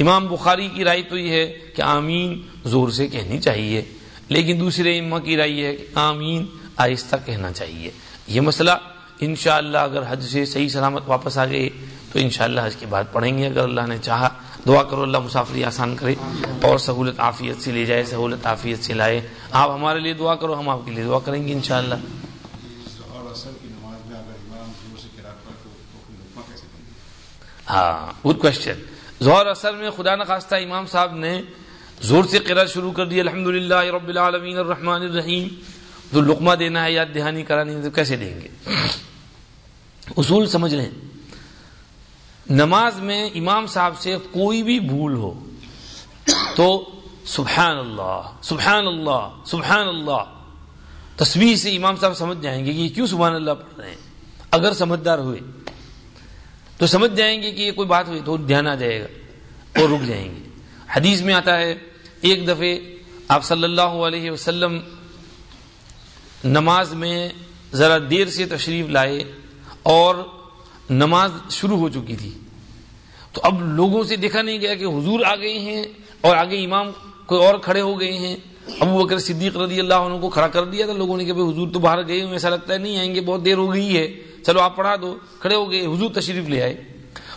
امام بخاری کی رائے تو یہ ہے کہ آمین زور سے کہنی چاہیے، لیکن دوسرے اما کی رائے ہے کہ آمین آہستہ کہنا چاہیے۔ یہ مسئلہ انشاءاللہ اگر حج سے صحیح سلامت واپس آ گئے تو انشاءاللہ حج کے بعد پڑھیں گے۔ اگر اللہ نے چاہا، دعا کرو اللہ مسافری آسان کرے اور سہولت عافیت سے لے جائے، سہولت عافیت سے لائے۔ آپ ہمارے لیے دعا کرو، ہم آپ کے لیے دعا کریں گے انشاءاللہ۔ ہاں گڈ کوشچن ظہر اثر میں خدا نخواستہ امام صاحب نے زور سے قرآن شروع کر دیا الحمد للہ رب العالمین الرحمن الرحیم. تو لقمہ دینا ہے، یاد دہانی کرانی ہے تو کیسے دیں گے؟ اصول سمجھ لیں۔ نماز میں امام صاحب سے کوئی بھی بھول ہو، تو سبحان اللہ سبحان اللہ سبحان اللہ تصویر سے امام صاحب سمجھ جائیں گے کہ یہ کیوں سبحان اللہ پڑھ رہے ہیں؟ اگر سمجھدار ہوئے تو سمجھ جائیں گے کہ یہ کوئی بات ہوئی تو دھیان آ جائے گا اور رک جائیں گے۔ حدیث میں آتا ہے ایک دفعہ آپ صلی اللہ علیہ وسلم نماز میں ذرا دیر سے تشریف لائے اور نماز شروع ہو چکی تھی۔ تو اب لوگوں سے دیکھا نہیں گیا کہ حضور آ گئے ہیں اور آگے امام کوئی اور کھڑے ہو گئے ہیں۔ ابو بکر صدیق رضی اللہ عنہ کو کھڑا کر دیا تھا لوگوں نے کہ حضور تو باہر گئے ایسا لگتا ہے نہیں آئیں گے، بہت دیر ہو گئی ہے۔ چلو آپ پڑھا دو، کھڑے ہو گئے، حضور تشریف لے آئے۔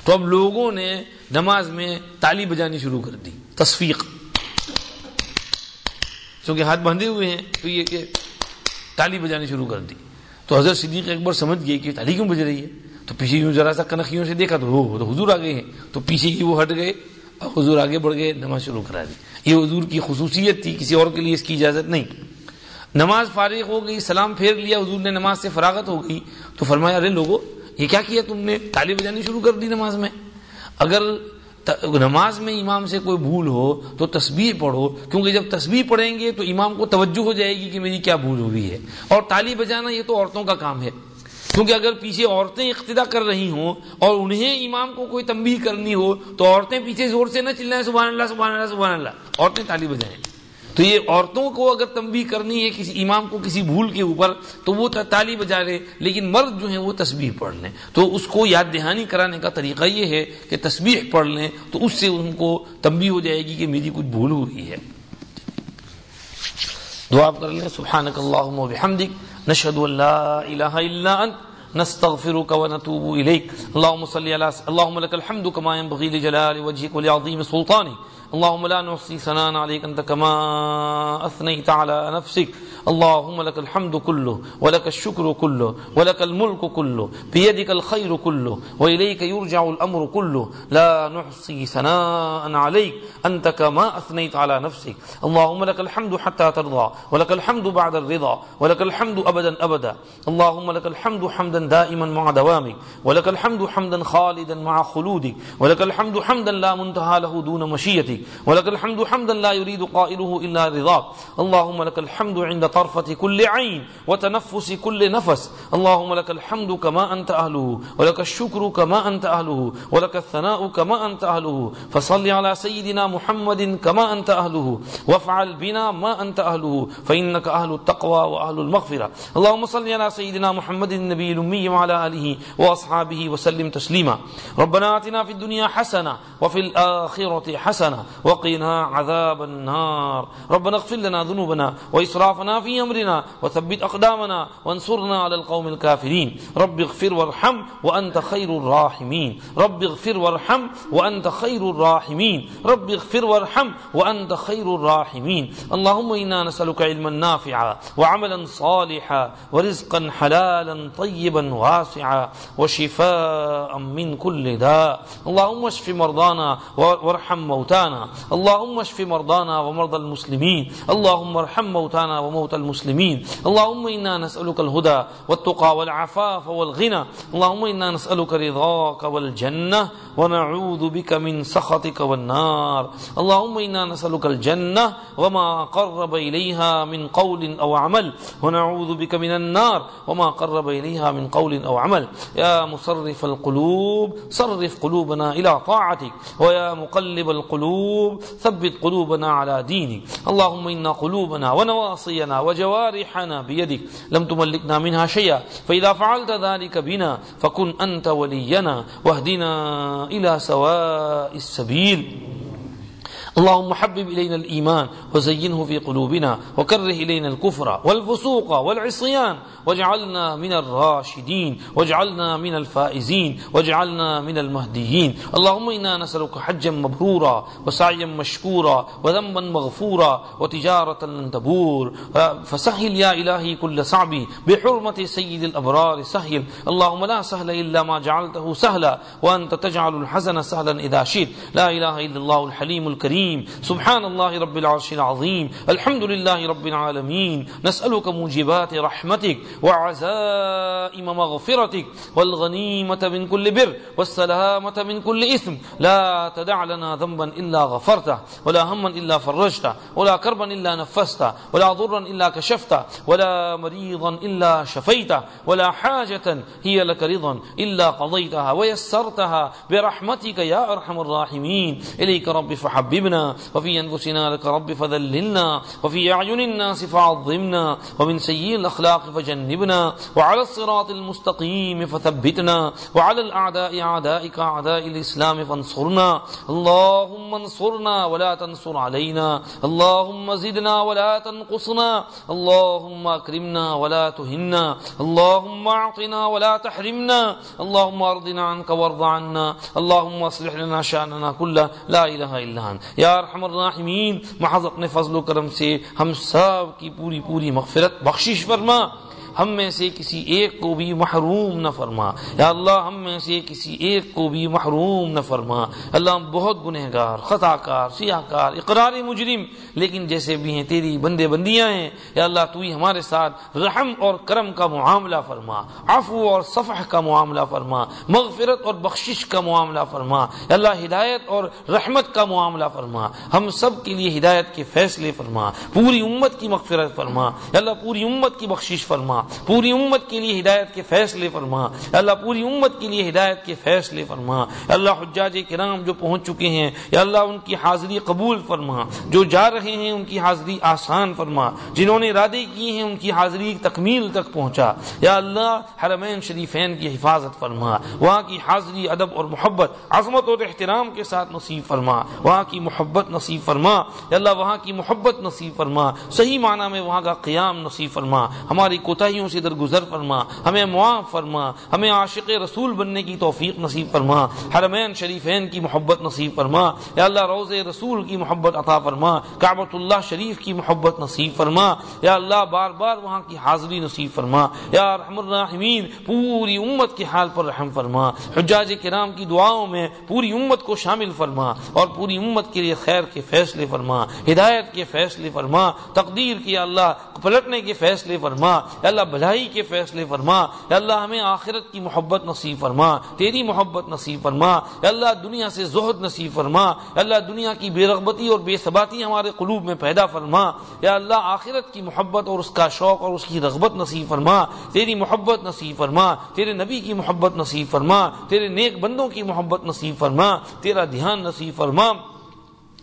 تو اب لوگوں نے نماز میں تالی بجانی شروع کر دی، تصفیق۔ چونکہ ہاتھ باندھے ہوئے ہیں، تو یہ کہ تالی بجانی شروع کر دی۔ تو حضرت صدیق ایک بار سمجھ گئے کہ تالی کیوں بج رہی ہے؟ تو پیچھے یوں ذرا سا کنکھیوں سے دیکھا تو ہو تو حضور آ گئے ہیں۔ تو پیچھے کی وہ ہٹ گئے اور حضور آگے بڑھ گئے، نماز شروع کرا دی۔ یہ حضور کی خصوصیت تھی، کسی اور کے لیے اس کی اجازت نہیں۔ نماز فارغ ہو گئی، سلام پھیر لیا، حضور نے نماز سے فراغت ہو گئی۔ تو فرمایا، ارے لوگو، یہ کیا کیا تم نے؟ تالی بجانی شروع کر دی نماز میں۔ اگر نماز میں امام سے کوئی بھول ہو، تو تصویر پڑھو، کیونکہ جب تصویر پڑھیں گے تو امام کو توجہ ہو جائے گی کہ میری کیا بھول ہوئی ہے۔ اور تالی بجانا یہ تو عورتوں کا کام ہے۔ کیونکہ اگر پیچھے عورتیں اقتدا کر رہی ہوں اور انہیں امام کو کوئی تنبیہ کرنی ہو، تو عورتیں پیچھے زور سے نہ چلائیں، سبحان اللہ سبحان اللہ سبحان اللہ۔ عورتیں تالی بجائیں۔ تو یہ عورتوں کو اگر تنبیہ کرنی ہے، کسی امام کو کسی بھول کے اوپر، تو وہ تالی بجا لے، لیکن مرد جو ہیں وہ تسبیح پڑھ لیں۔ تو اس کو یاد دہانی کرانے کا طریقہ یہ ہے کہ تسبیح پڑھ لیں، تو اس سے ان کو تنبیہ ہو جائے گی کہ میری کچھ بھول ہوئی ہے۔ دعا کر لیں۔ سبحانک اللہم و بحمدک، نشہد ان الہ الا انت نستغفرك ونتوب إليك اللهم صل على اللهم لك الحمد كما ينبغي لجلال وجهك ولعظيم سلطانك اللهم لا نحصي ثناء عليك انت كما اثنيت على نفسك اللهم لك الحمد كله ولك الشكر كله ولك الملك كله بيدك الخير كله واليك يرجع الامر كله لا نحصي ثناء عليك انت كما اثنيت على نفسك اللهم لك الحمد حتى ترضى ولك الحمد بعد الرضا ولك الحمد ابدا ابدا اللهم لك الحمد حمدا دائما مع دوامك ولك الحمد حمدا خالدا مع خلودك ولك الحمد حمدا لا منتهى له دون مشيتك ولك الحمد حمدا لا يريد قائله إلا رضاك اللهم لك الحمد عند طرفة كل عين وتنفس كل نفس. اللهم لك الحمد كما أنت أهله، ولك الشكر كما أنت أهله، ولك الثناء كما أنت أهله. فصل على سيدنا محمد كما أنت أهله، وافعل بنا ما أنت أهله، فإنك أهل التقوى وأهل المغفرة. اللهم صل على سيدنا محمد النبي الأمي وعلى آله وأصحابه وسلم تسليما. ربنا آتنا في الدنيا حسنة وفي الآخرة حسنة وقنا عذاب النار. ربنا اغفر لنا ذنوبنا وإسرافنا في أمرنا وثبت أقدامنا وانصرنا على القوم الكافرين رب اغفر وارحم وأنت خير الراحمين رب اغفر وارحم وأنت خير الراحمين رب اغفر وارحم وأنت خير الراحمين اللهم إنا نسألك علما نافعا وعملا صالحا ورزقا حلالا طيبا واسعا وشفاء من كل داء. اللهم اشف مرضانا وارحم موتانا. اللهم اشف مرضانا ومرضى المسلمين اللهم ارحم موتانا وموتى موت المسلمين اللهم إنا نسألك الهدى والتقى والعفاف والغنى اللهم إنا نسألك رضاك والجنة ونعوذ بك من سخطك والنار. اللهم إنا نسألك الجنة وما قرب إليها من قول أو عمل ونعوذ بك من النار وما قرب إليها من قول أو عمل. يا مصرف القلوب صرف قلوبنا إلى طاعتك ويا مقلب القلوب ثبت قلوبنا على دينك اللهم إن قلوبنا ونواصينا وجوارحنا بيدك. لم تملكنا منها شيئا. فإذا فعلت ذلك بنا فكن أنت ولينا واهدنا إلى سواء السبيل. اللهم حبب إلينا الإيمان وزينه في قلوبنا وكره إلينا الكفر والفسوق والعصيان واجعلنا من الراشدين واجعلنا من الفائزين واجعلنا من المهديين اللهم إنا نسألك حجا مبرورا وسعيا مشكورا وذنبا مغفورا وتجارة لن تبور فسهل يا إلهي كل صعب بحرمة سيد الأبرار سهل اللهم لا سهل إلا ما جعلته سهلا وأنت تجعل الحزن سهلا إذا شئت لا إله إلا الله الحليم الكريم الرحيم. سبحان الله رب العرش العظيم. الحمد لله رب العالمين. نسألك موجبات رحمتك وعزائم مغفرتك. والغنيمة من كل بر والسلامة من كل إثم. لا تدع لنا ذنبا إلا غفرته، ولا هما إلا فرجته، ولا كربا إلا نفسته، ولا ضرا إلا كشفته، ولا مريضا إلا شفيته، ولا حاجة هي لك رضا إلا قضيتها ويسرتها. برحمتك يا أرحم الراحمين. إليك رب فحببنا وفي أنفسنا لك رب فذللنا وفي أعين الناس فعظمنا ومن سيئ الأخلاق فجنبنا وعلى الصراط المستقيم فثبتنا وعلى الأعداء أعدائك أعداء الإسلام فانصرنا اللهم انصرنا ولا تنصر علينا اللهم زدنا ولا تنقصنا اللهم أكرمنا ولا تهنا اللهم أعطنا ولا تحرمنا اللهم أرضنا عنك وارض عنا اللهم اصلح لنا شأننا كله لا إله إلا أنت یا رحم الرحمین محض اپنے فضل و کرم سے ہم سب کی پوری پوری مغفرت، بخشش فرما۔ ہم میں سے کسی ایک کو بھی محروم نہ فرما۔ یا اللہ، ہم میں سے کسی ایک کو بھی محروم نہ فرما۔ اللہ، ہم بہت گنہ گار خطا کار سیاہ کار اقرار مجرم، لیکن جیسے بھی ہیں، تیری بندے بندیاں ہیں۔ یا اللہ، تو ہی ہمارے ساتھ رحم اور کرم کا معاملہ فرما۔ عفو اور صفح کا معاملہ فرما۔ مغفرت اور بخشش کا معاملہ فرما۔ یا اللہ، ہدایت اور رحمت کا معاملہ فرما۔ ہم سب کے لیے ہدایت کے فیصلے فرما۔ پوری امت کی مغفرت فرما۔ یا اللہ، پوری امت کی بخشش فرما۔ فرما، پوری امت کے لیے ہدایت کے فیصلے فرما۔ اللہ، پوری امت کے لیے ہدایت کے فیصلے فرما۔ اللہ، حجاج کرام جو پہنچ چکے ہیں یا اللہ، ان کی حاضری قبول فرما۔ جو جا رہے ہیں، ان کی حاضری آسان فرما۔ جنہوں نے ارادے کیے ہیں، ان کی حاضری تکمیل تک پہنچا۔ یا اللہ، حرمین شریفین کی حفاظت فرما۔ وہاں کی حاضری، ادب اور محبت، عظمت اور احترام کے ساتھ نصیب فرما۔ وہاں کی محبت نصیب فرما۔ یا اللہ، وہاں کی محبت نصیب فرما۔ صحیح معنی میں وہاں کا قیام نصیب فرما۔ ہماری کوتاہیوں سے درگزر فرما، ہمیں معاف فرما، ہمیں عاشق رسول بننے کی توفیق نصیب فرما، حرمین شریفین کی محبت نصیب فرما، یا اللہ روز رسول کی محبت عطا فرما، کعبۃ اللہ شریف کی محبت نصیب فرما، یا اللہ بار بار وہاں کی حاضری نصیب فرما، یا رحم الرحمین پوری امت کے حال پر رحم فرما، حجاج کرام کی دعاؤں میں پوری امت کو شامل فرما، اور پوری امت کے لیے خیر کے فیصلے فرما، ہدایت کے فیصلے فرما، تقدیر کی اللہ، پلٹنے کے فیصلے فرما اللہ اللہ بھلائی کے فیصلے فرما اللہ ہمیں آخرت کی محبت نصیب فرما، تیری محبت نصیب فرما اللہ دنیا سے زہد نصیب فرما اللہ دنیا کی بے رغبتی اور بے ثباتی ہمارے قلوب میں پیدا فرما یا اللہ آخرت کی محبت اور اس کا شوق اور اس کی رغبت نصیب فرما، تیری محبت نصیب فرما، تیرے نبی کی محبت نصیب فرما، تیرے نیک بندوں کی محبت نصیب فرما، تیرا دھیان نصیب فرما۔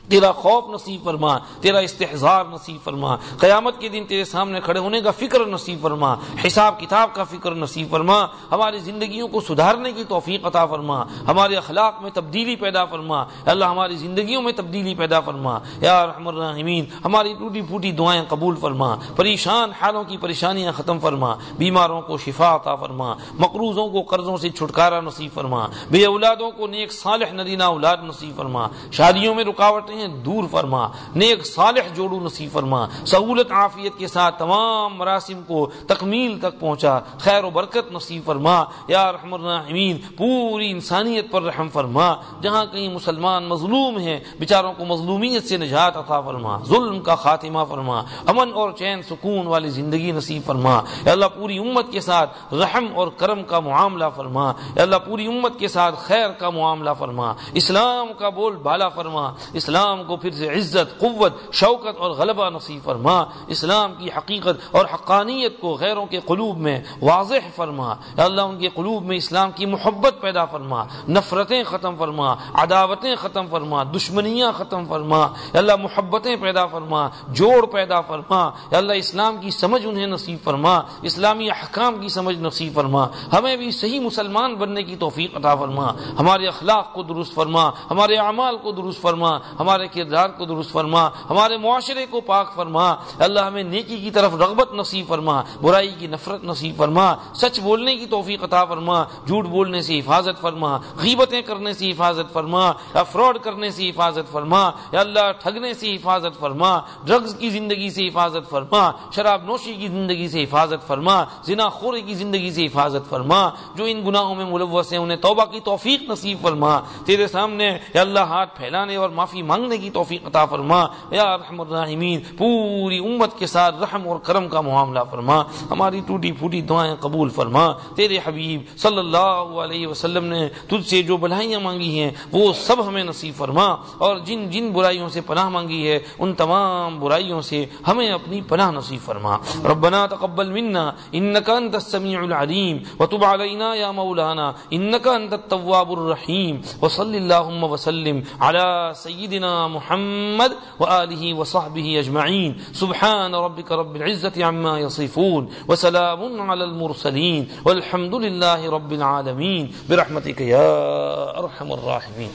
تیرا خوف نصیب فرما، تیرا استحزار نصیب فرما۔ قیامت کے دن تیرے سامنے کھڑے ہونے کا فکر نصیب فرما۔ حساب کتاب کا فکر نصیب فرما۔ ہماری زندگیوں کو سدھارنے کی توفیق عطا فرما۔ ہمارے اخلاق میں تبدیلی پیدا فرما۔ اللہ، ہماری زندگیوں میں تبدیلی پیدا فرما۔ یا رحم الرحمین ہماری ٹوٹی پھوٹی دعائیں قبول فرما۔ پریشان حالوں کی پریشانیاں ختم فرما۔ بیماروں کو شفا عطا فرما۔ مقروضوں کو قرضوں سے چھٹکارا نصیب فرما۔ بے اولادوں کو نیک صالح ندینہ اولاد نصیب فرما۔ شادیوں میں رکاوٹیں ہیں، دور فرما، نیک صالح جوڑو نصیب فرما، سہولت، عافیت کے ساتھ تمام مراسم کو تکمیل تک پہنچا، خیر و برکت نصیب فرما، یا رحم الرحمین، پوری انسانیت پر رحم فرما، جہاں کہیں مسلمان مظلوم ہیں، بیچاروں کو مظلومیت سے نجات عطا فرما، ظلم کا خاتمہ فرما، امن اور چین، سکون والی زندگی نصیب فرما، یا اللہ پوری امت کے ساتھ رحم اور کرم کا معاملہ فرما، یا اللہ پوری امت کے ساتھ خیر کا معاملہ فرما، اسلام کا بول بالا فرما، اسلام اسلام کو پھر سے عزت، قوت، شوکت اور غلبہ نصیب فرما۔ اسلام کی حقیقت اور حقانیت کو غیروں کے قلوب میں واضح فرما۔ یا اللہ ان کے قلوب میں اسلام کی محبت پیدا فرما۔ نفرتیں ختم فرما۔ عداوتیں ختم فرما۔ دشمنیاں ختم فرما۔ یا اللہ محبتیں پیدا فرما۔ جوڑ پیدا فرما۔ یا اللہ اسلام کی سمجھ انہیں نصیب فرما۔ اسلامی احکام کی سمجھ نصیب فرما۔ ہمیں بھی صحیح مسلمان بننے کی توفیق عطا فرما۔ ہمارے اخلاق کو درست فرما۔ ہمارے اعمال کو درست فرما۔ ہمارے ہمارے کردار کو درست فرما، ہمارے معاشرے کو پاک فرما، اللہ ہمیں نیکی کی طرف رغبت نصیب فرما، برائی کی نفرت نصیب فرما، سچ بولنے کی توفیق عطا فرما، جھوٹ بولنے سے حفاظت فرما، غیبتیں کرنے سے حفاظت فرما یا فراڈ کرنے سے حفاظت فرما، یا اللہ ٹھگنے سے حفاظت فرما، ڈرگز کی زندگی سے حفاظت فرما، شراب نوشی کی زندگی سے حفاظت فرما، زنا خوری کی زندگی سے حفاظت فرما، جو ان گناہوں میں ملوث ہیں انہیں توبہ کی توفیق نصیب فرما، تیرے سامنے یا اللہ ہاتھ پھیلانے اور معافی مانگنے کی توفیق عطا فرما۔ یا رحم الرحمین پوری امت کے ساتھ رحم اور کرم کا معاملہ فرما۔ ہماری ٹوٹی پھوٹی دعائیں قبول فرما۔ تیرے حبیب صلی اللہ علیہ وسلم نے تجھ سے جو بلائیاں مانگی ہیں، وہ سب ہمیں نصیب فرما۔ اور جن جن برائیوں سے پناہ مانگی ہے، ان تمام برائیوں سے ہمیں اپنی پناہ نصیب فرما۔ ربنا تقبل منا انك انت السميع العليم وتب علينا يا مولانا انك انت التواب الرحيم وصل اللهم وسلم على سيدنا محمد وآله وصحبه أجمعين سبحان ربك رب العزة عما يصفون وسلام على المرسلين والحمد لله رب العالمين برحمتك يا أرحم الراحمين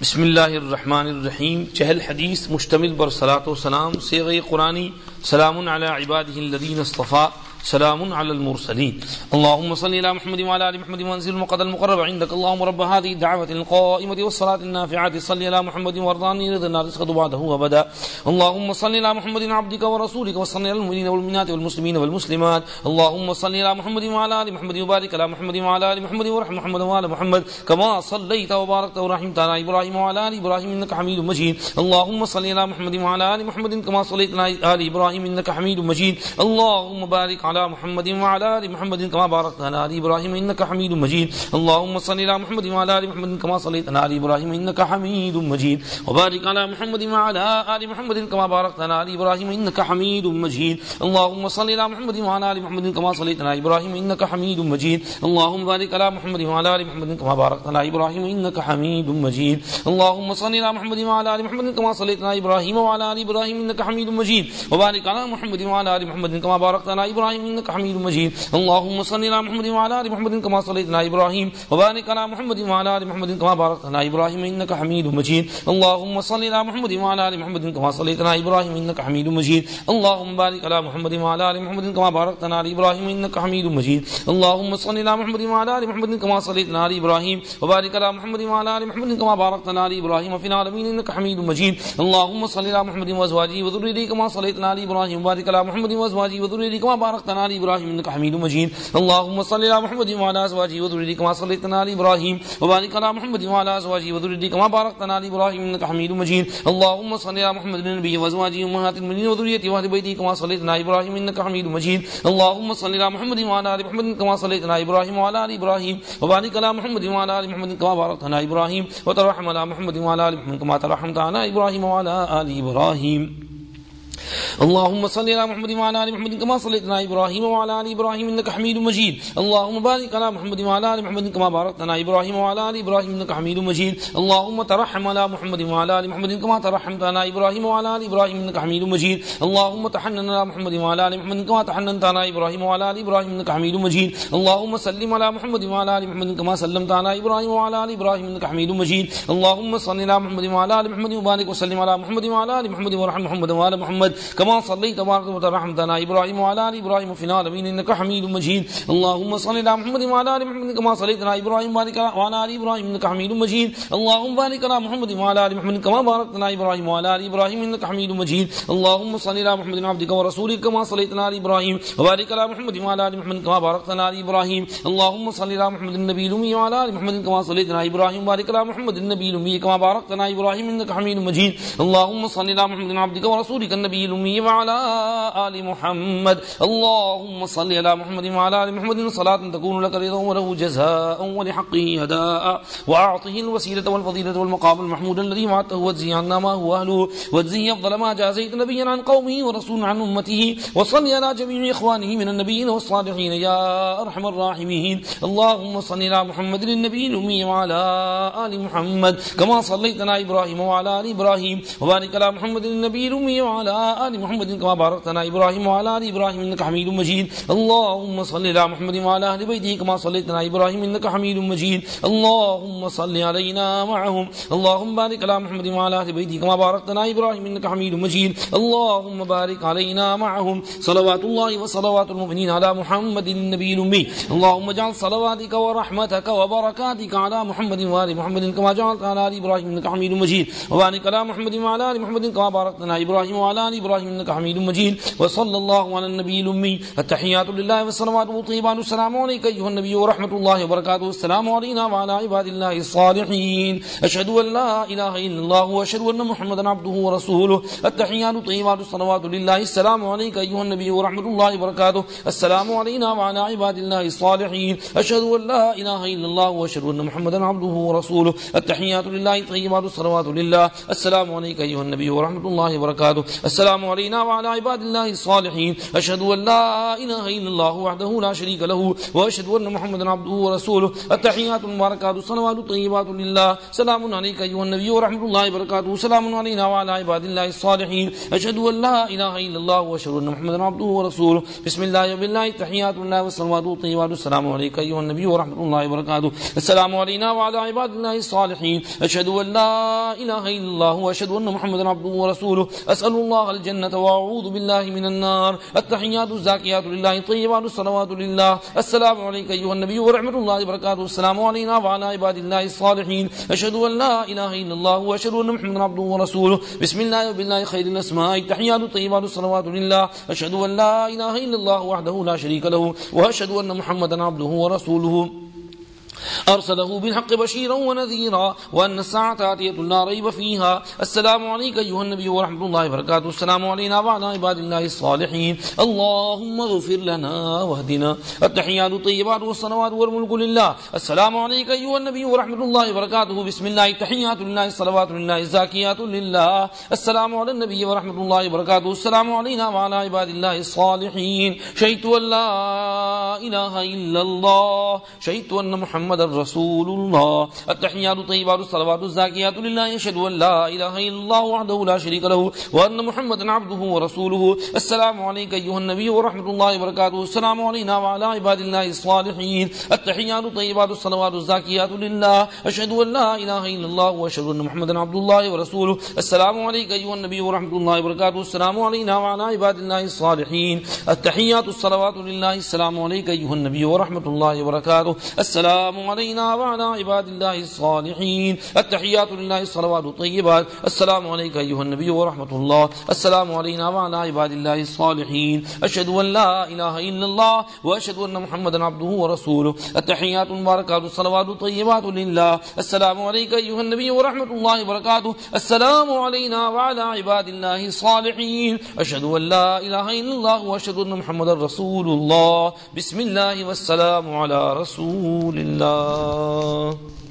بسم اللہ الرحمن الرحیم چہل حدیث مشتمل بر صلاة و سلام، سیغ قرآنی، سلام علی عباده الذین اصطفاء سلام على المرسلين اللهم صل على محمد وعلى ال محمد وانزل المقد المقرب. عندك اللهم رب هذه الدعوه القائمه والصلاه النافعه صل على محمد وارضاني رضا رزق بعده ابدا اللهم صل على محمد عبدك ورسولك وصل على المؤمنين والمؤمنات والمسلمين والمسلمات. اللهم صل على محمد وعلى ال محمد وبارك على محمد وعلى ال محمد ورحم محمد وعلى محمد. كما صليت وباركت ورحمت على ابراهيم وعلى ال ابراهيم انك حميد مجيد اللهم صل على محمد وعلى ال محمد كما صليت على ال ابراهيم انك حميد مجيد اللهم بارك على محمد وعلى ال محمد كما باركت على ال ابراهيم انك حميد مجيد. اللهم صل على محمد وعلى ال محمد كما صليت على ال ابراهيم انك حميد مجيد. وبارك على محمد وعلى ال محمد كما باركت على ال ابراهيم انك حميد مجيد. اللهم صل على محمد وعلى ال محمد كما صليت على ابراهيم انك حميد مجيد. اللهم بارك على محمد وعلى ال محمد كما باركت على ابراهيم انك حميد مجيد. اللهم صل على محمد وعلى ال محمد كما صليت على ابراهيم وعلى ال ابراهيم انك حميد مجيد. وبارك على محمد وعلى ال محمد كما باركت على ابراهيم انك حميد مجيد اللهم صل على محمد وعلى ال محمد كما صليت على ابراهيم وبارك على محمد وعلى ال محمد كما باركت على ابراهيم انك حميد مجيد اللهم صل على محمد وعلى ال محمد كما صليت على ابراهيم انك حميد مجيد اللهم بارك على محمد وعلى ال محمد كما باركت على ابراهيم انك حميد مجيد اللهم صل على محمد وعلى ال محمد كما صليت على ابراهيم وبارك على محمد وعلى ال محمد كما باركت على ابراهيم في العالمين انك حميد مجيد اللهم صل على محمد وازواجه وذريته كما صليت على ابراهيم وبارك على محمد وازواجه وذريته كما باركت على ابراهيم انك حميد مجيد. اللهم صل على محمد وعلى ازواجه وذريته كما صليت على ابراهيم وبارك على محمد وعلى ازواجه وذريته كما باركت على ابراهيم انك حميد مجيد. اللهم صل على محمد النبي وازواجه امهات المؤمنين وذريته واهل بيته كما صليت على ابراهيم انك حميد مجيد. اللهم صل على محمد وعلى ال محمد كما صليت على ابراهيم وعلى ال ابراهيم وبارك على محمد وعلى ال محمد كما باركت على ابراهيم وترحم على محمد وعلى ال محمد كما ترحمت على ابراهيم وعلى ال ابراهيم اللهم صل على محمد وعلى ال محمد كما صليت على ابراهيم وعلى ال ابراهيم انك حميد مجيد اللهم بارك على محمد وعلى ال محمد كما باركت على ابراهيم وعلى ال ابراهيم انك حميد مجيد اللهم ترحم على محمد وعلى ال محمد كما ترحمت على ابراهيم وعلى ال ابراهيم انك حميد مجيد اللهم تحنن على محمد وعلى ال محمد كما تحننت على ابراهيم وعلى ال ابراهيم انك حميد مجيد اللهم سلم على محمد وعلى ال محمد كما سلمت على ابراهيم وعلى ال ابراهيم انك حميد مجيد اللهم صل على محمد وعلى ال محمد وبارك وسلم على محمد وعلى ال محمد وارحم محمد وعلى محمد كما صليت تبارك وترحمت على ابراهيم وعلى ال ابراهيم في العالمين انك حميد مجيد. اللهم صل على محمد وعلى ال محمد كما صليت على ابراهيم وبارك وعلى ال ابراهيم انك حميد مجيد. اللهم بارك على محمد وعلى ال محمد كما باركت على ابراهيم وعلى ال ابراهيم انك حميد مجيد. اللهم صل على محمد عبدك ورسولك كما صليت على ابراهيم وبارك على محمد وعلى ال محمد كما باركت على ابراهيم اللهم صل على محمد النبي الامي وعلى ال محمد كما صليت على ابراهيم وبارك على محمد النبي الامي كما باركت على ابراهيم انك حميد مجيد. اللهم صل على محمد عبدك ورسولك النبي الامي وعلى آل محمد اللهم صل على محمد وعلى آل محمد صلاة تكون لك رضا وله جزاء ولحقه هداء وأعطه الوسيلة والفضيلة والمقام المحمود الذي وعدته واجزي عنا ما هو أهله واجزي أفضل ما جازيت نبيا عن قومه ورسول عن أمته وصل على جميع إخوانه من النبيين والصالحين يا أرحم الراحمين اللهم صل على محمد النبي الأمي وعلى آل محمد كما صليت على إبراهيم وعلى آل إبراهيم وبارك على محمد النبي الأمي وعلى آل محمد كما باركت على إبراهيم وعلى آل إبراهيم إنك حميد مجيد. اللهم صل على محمد وعلى أهل بيته كما صليت على إبراهيم إنك حميد مجيد. اللهم صل علينا معهم. اللهم بارك على محمد وعلى أهل بيته كما باركت على إبراهيم إنك حميد مجيد. اللهم بارك علينا معهم. صلوات الله وصلوات المؤمنين على محمد النبي الأمي. اللهم اجعل صلواتك ورحمتك وبركاتك على محمد وآل محمد كما جعلت على آل إبراهيم إنك حميد مجيد. وبارك على محمد وعلى آل محمد كما باركت على إبراهيم وعلى آل إبراهيم إنك حميد مجيد وصلى الله على النبي الأمي التحيات لله والصلوات والطيبات السلام عليك أيها النبي ورحمة الله وبركاته السلام علينا وعلى عباد الله الصالحين أشهد أن لا إله إلا الله وأشهد أن محمدا عبده ورسوله التحيات الطيبات الصلوات لله السلام عليك أيها النبي ورحمة الله وبركاته السلام علينا وعلى عباد الله الصالحين أشهد أن لا إله إلا الله وأشهد أن محمدا عبده ورسوله التحيات لله الطيبات الصلوات لله السلام عليك أيها النبي ورحمة الله وبركاته السلام علينا وعلى عباد الله الصالحين. أشهد أن لا إله إلا الله وحده لا شريك له وأشهد أن محمدا عبده ورسوله. التحيات المباركات الصلوات الطيبات لله. سلام عليك أيها النبي ورحمة الله وبركاته. سلام علينا وعلى عباد الله الصالحين. أشهد أن لا إله إلا الله وأشهد أن محمدا عبده ورسوله. بسم الله وبالله التحيات لله والصلوات الطيبات السلام عليك أيها النبي ورحمة الله وبركاته. السلام علينا وعلى عباد الله الصالحين. أشهد أن لا إله إلا الله وأشهد أن محمدا عبده ورسوله. أسأل الله الجنة وأعوذ بالله من النار. التحيات الزاكيات لله، الطيبات الصلوات لله. السلام عليك أيها النبي ورحمة الله وبركاته. السلام علينا وعلى عباد الله الصالحين. أشهد أن لا إله إلا الله وأشهد أن محمدا عبده ورسوله. بسم الله وبالله خير الأسماء. التحيات الطيبات الصلوات لله. أشهد أن لا إله إلا الله وحده لا شريك له. وأشهد أن محمدا عبده ورسوله. أرسله بالحق بشيرا ونذيرا وأن الساعة آتية لا ريب فيها. السلام عليك أيها النبي ورحمة الله وبركاته. السلام علينا وعلى عباد الله الصالحين. اللهم اغفر لنا واهدنا. التحيات الطيبات والصلوات والملك لله. السلام عليك أيها النبي ورحمة الله وبركاته. بسم الله. التحيات لله، الصلوات لله، الزاكيات لله. السلام على النبي ورحمة الله وبركاته. السلام علينا وعلى عباد الله الصالحين. شهدت أن لا إله إلا الله. شهدت أن محمد محمد رسول الله التحيات الطيبات الصلوات الزاكيات لله يشهد أن لا إله إلا الله وحده لا شريك له وأن محمدا عبده ورسوله السلام عليك أيها النبي ورحمة الله وبركاته السلام علينا وعلى عباد الله الصالحين التحيات الطيبات الصلوات الزاكيات لله أشهد أن لا إله إلا الله وأشهد أن محمدا عبد الله ورسوله السلام عليك أيها النبي ورحمة الله وبركاته السلام علينا وعلى عباد الله الصالحين التحيات الصلوات لله السلام عليك أيها النبي ورحمة الله وبركاته السلام علينا وعلى عباد الله الصالحين. التحيات لله الصلوات الطيبات السلام عليك أيها النبي ورحمة الله. السلام علينا وعلى عباد الله الصالحين. أشهد أن لا إله إلا الله وأشهد أن محمدا عبده ورسوله. التحيات المباركات الصلوات الطيبات لله. السلام عليك أيها النبي ورحمة الله وبركاته. السلام علينا وعلى عباد الله الصالحين. أشهد أن لا إله إلا الله وأشهد أن محمدا رسول الله. بسم الله والسلام على رسول الله. اللہ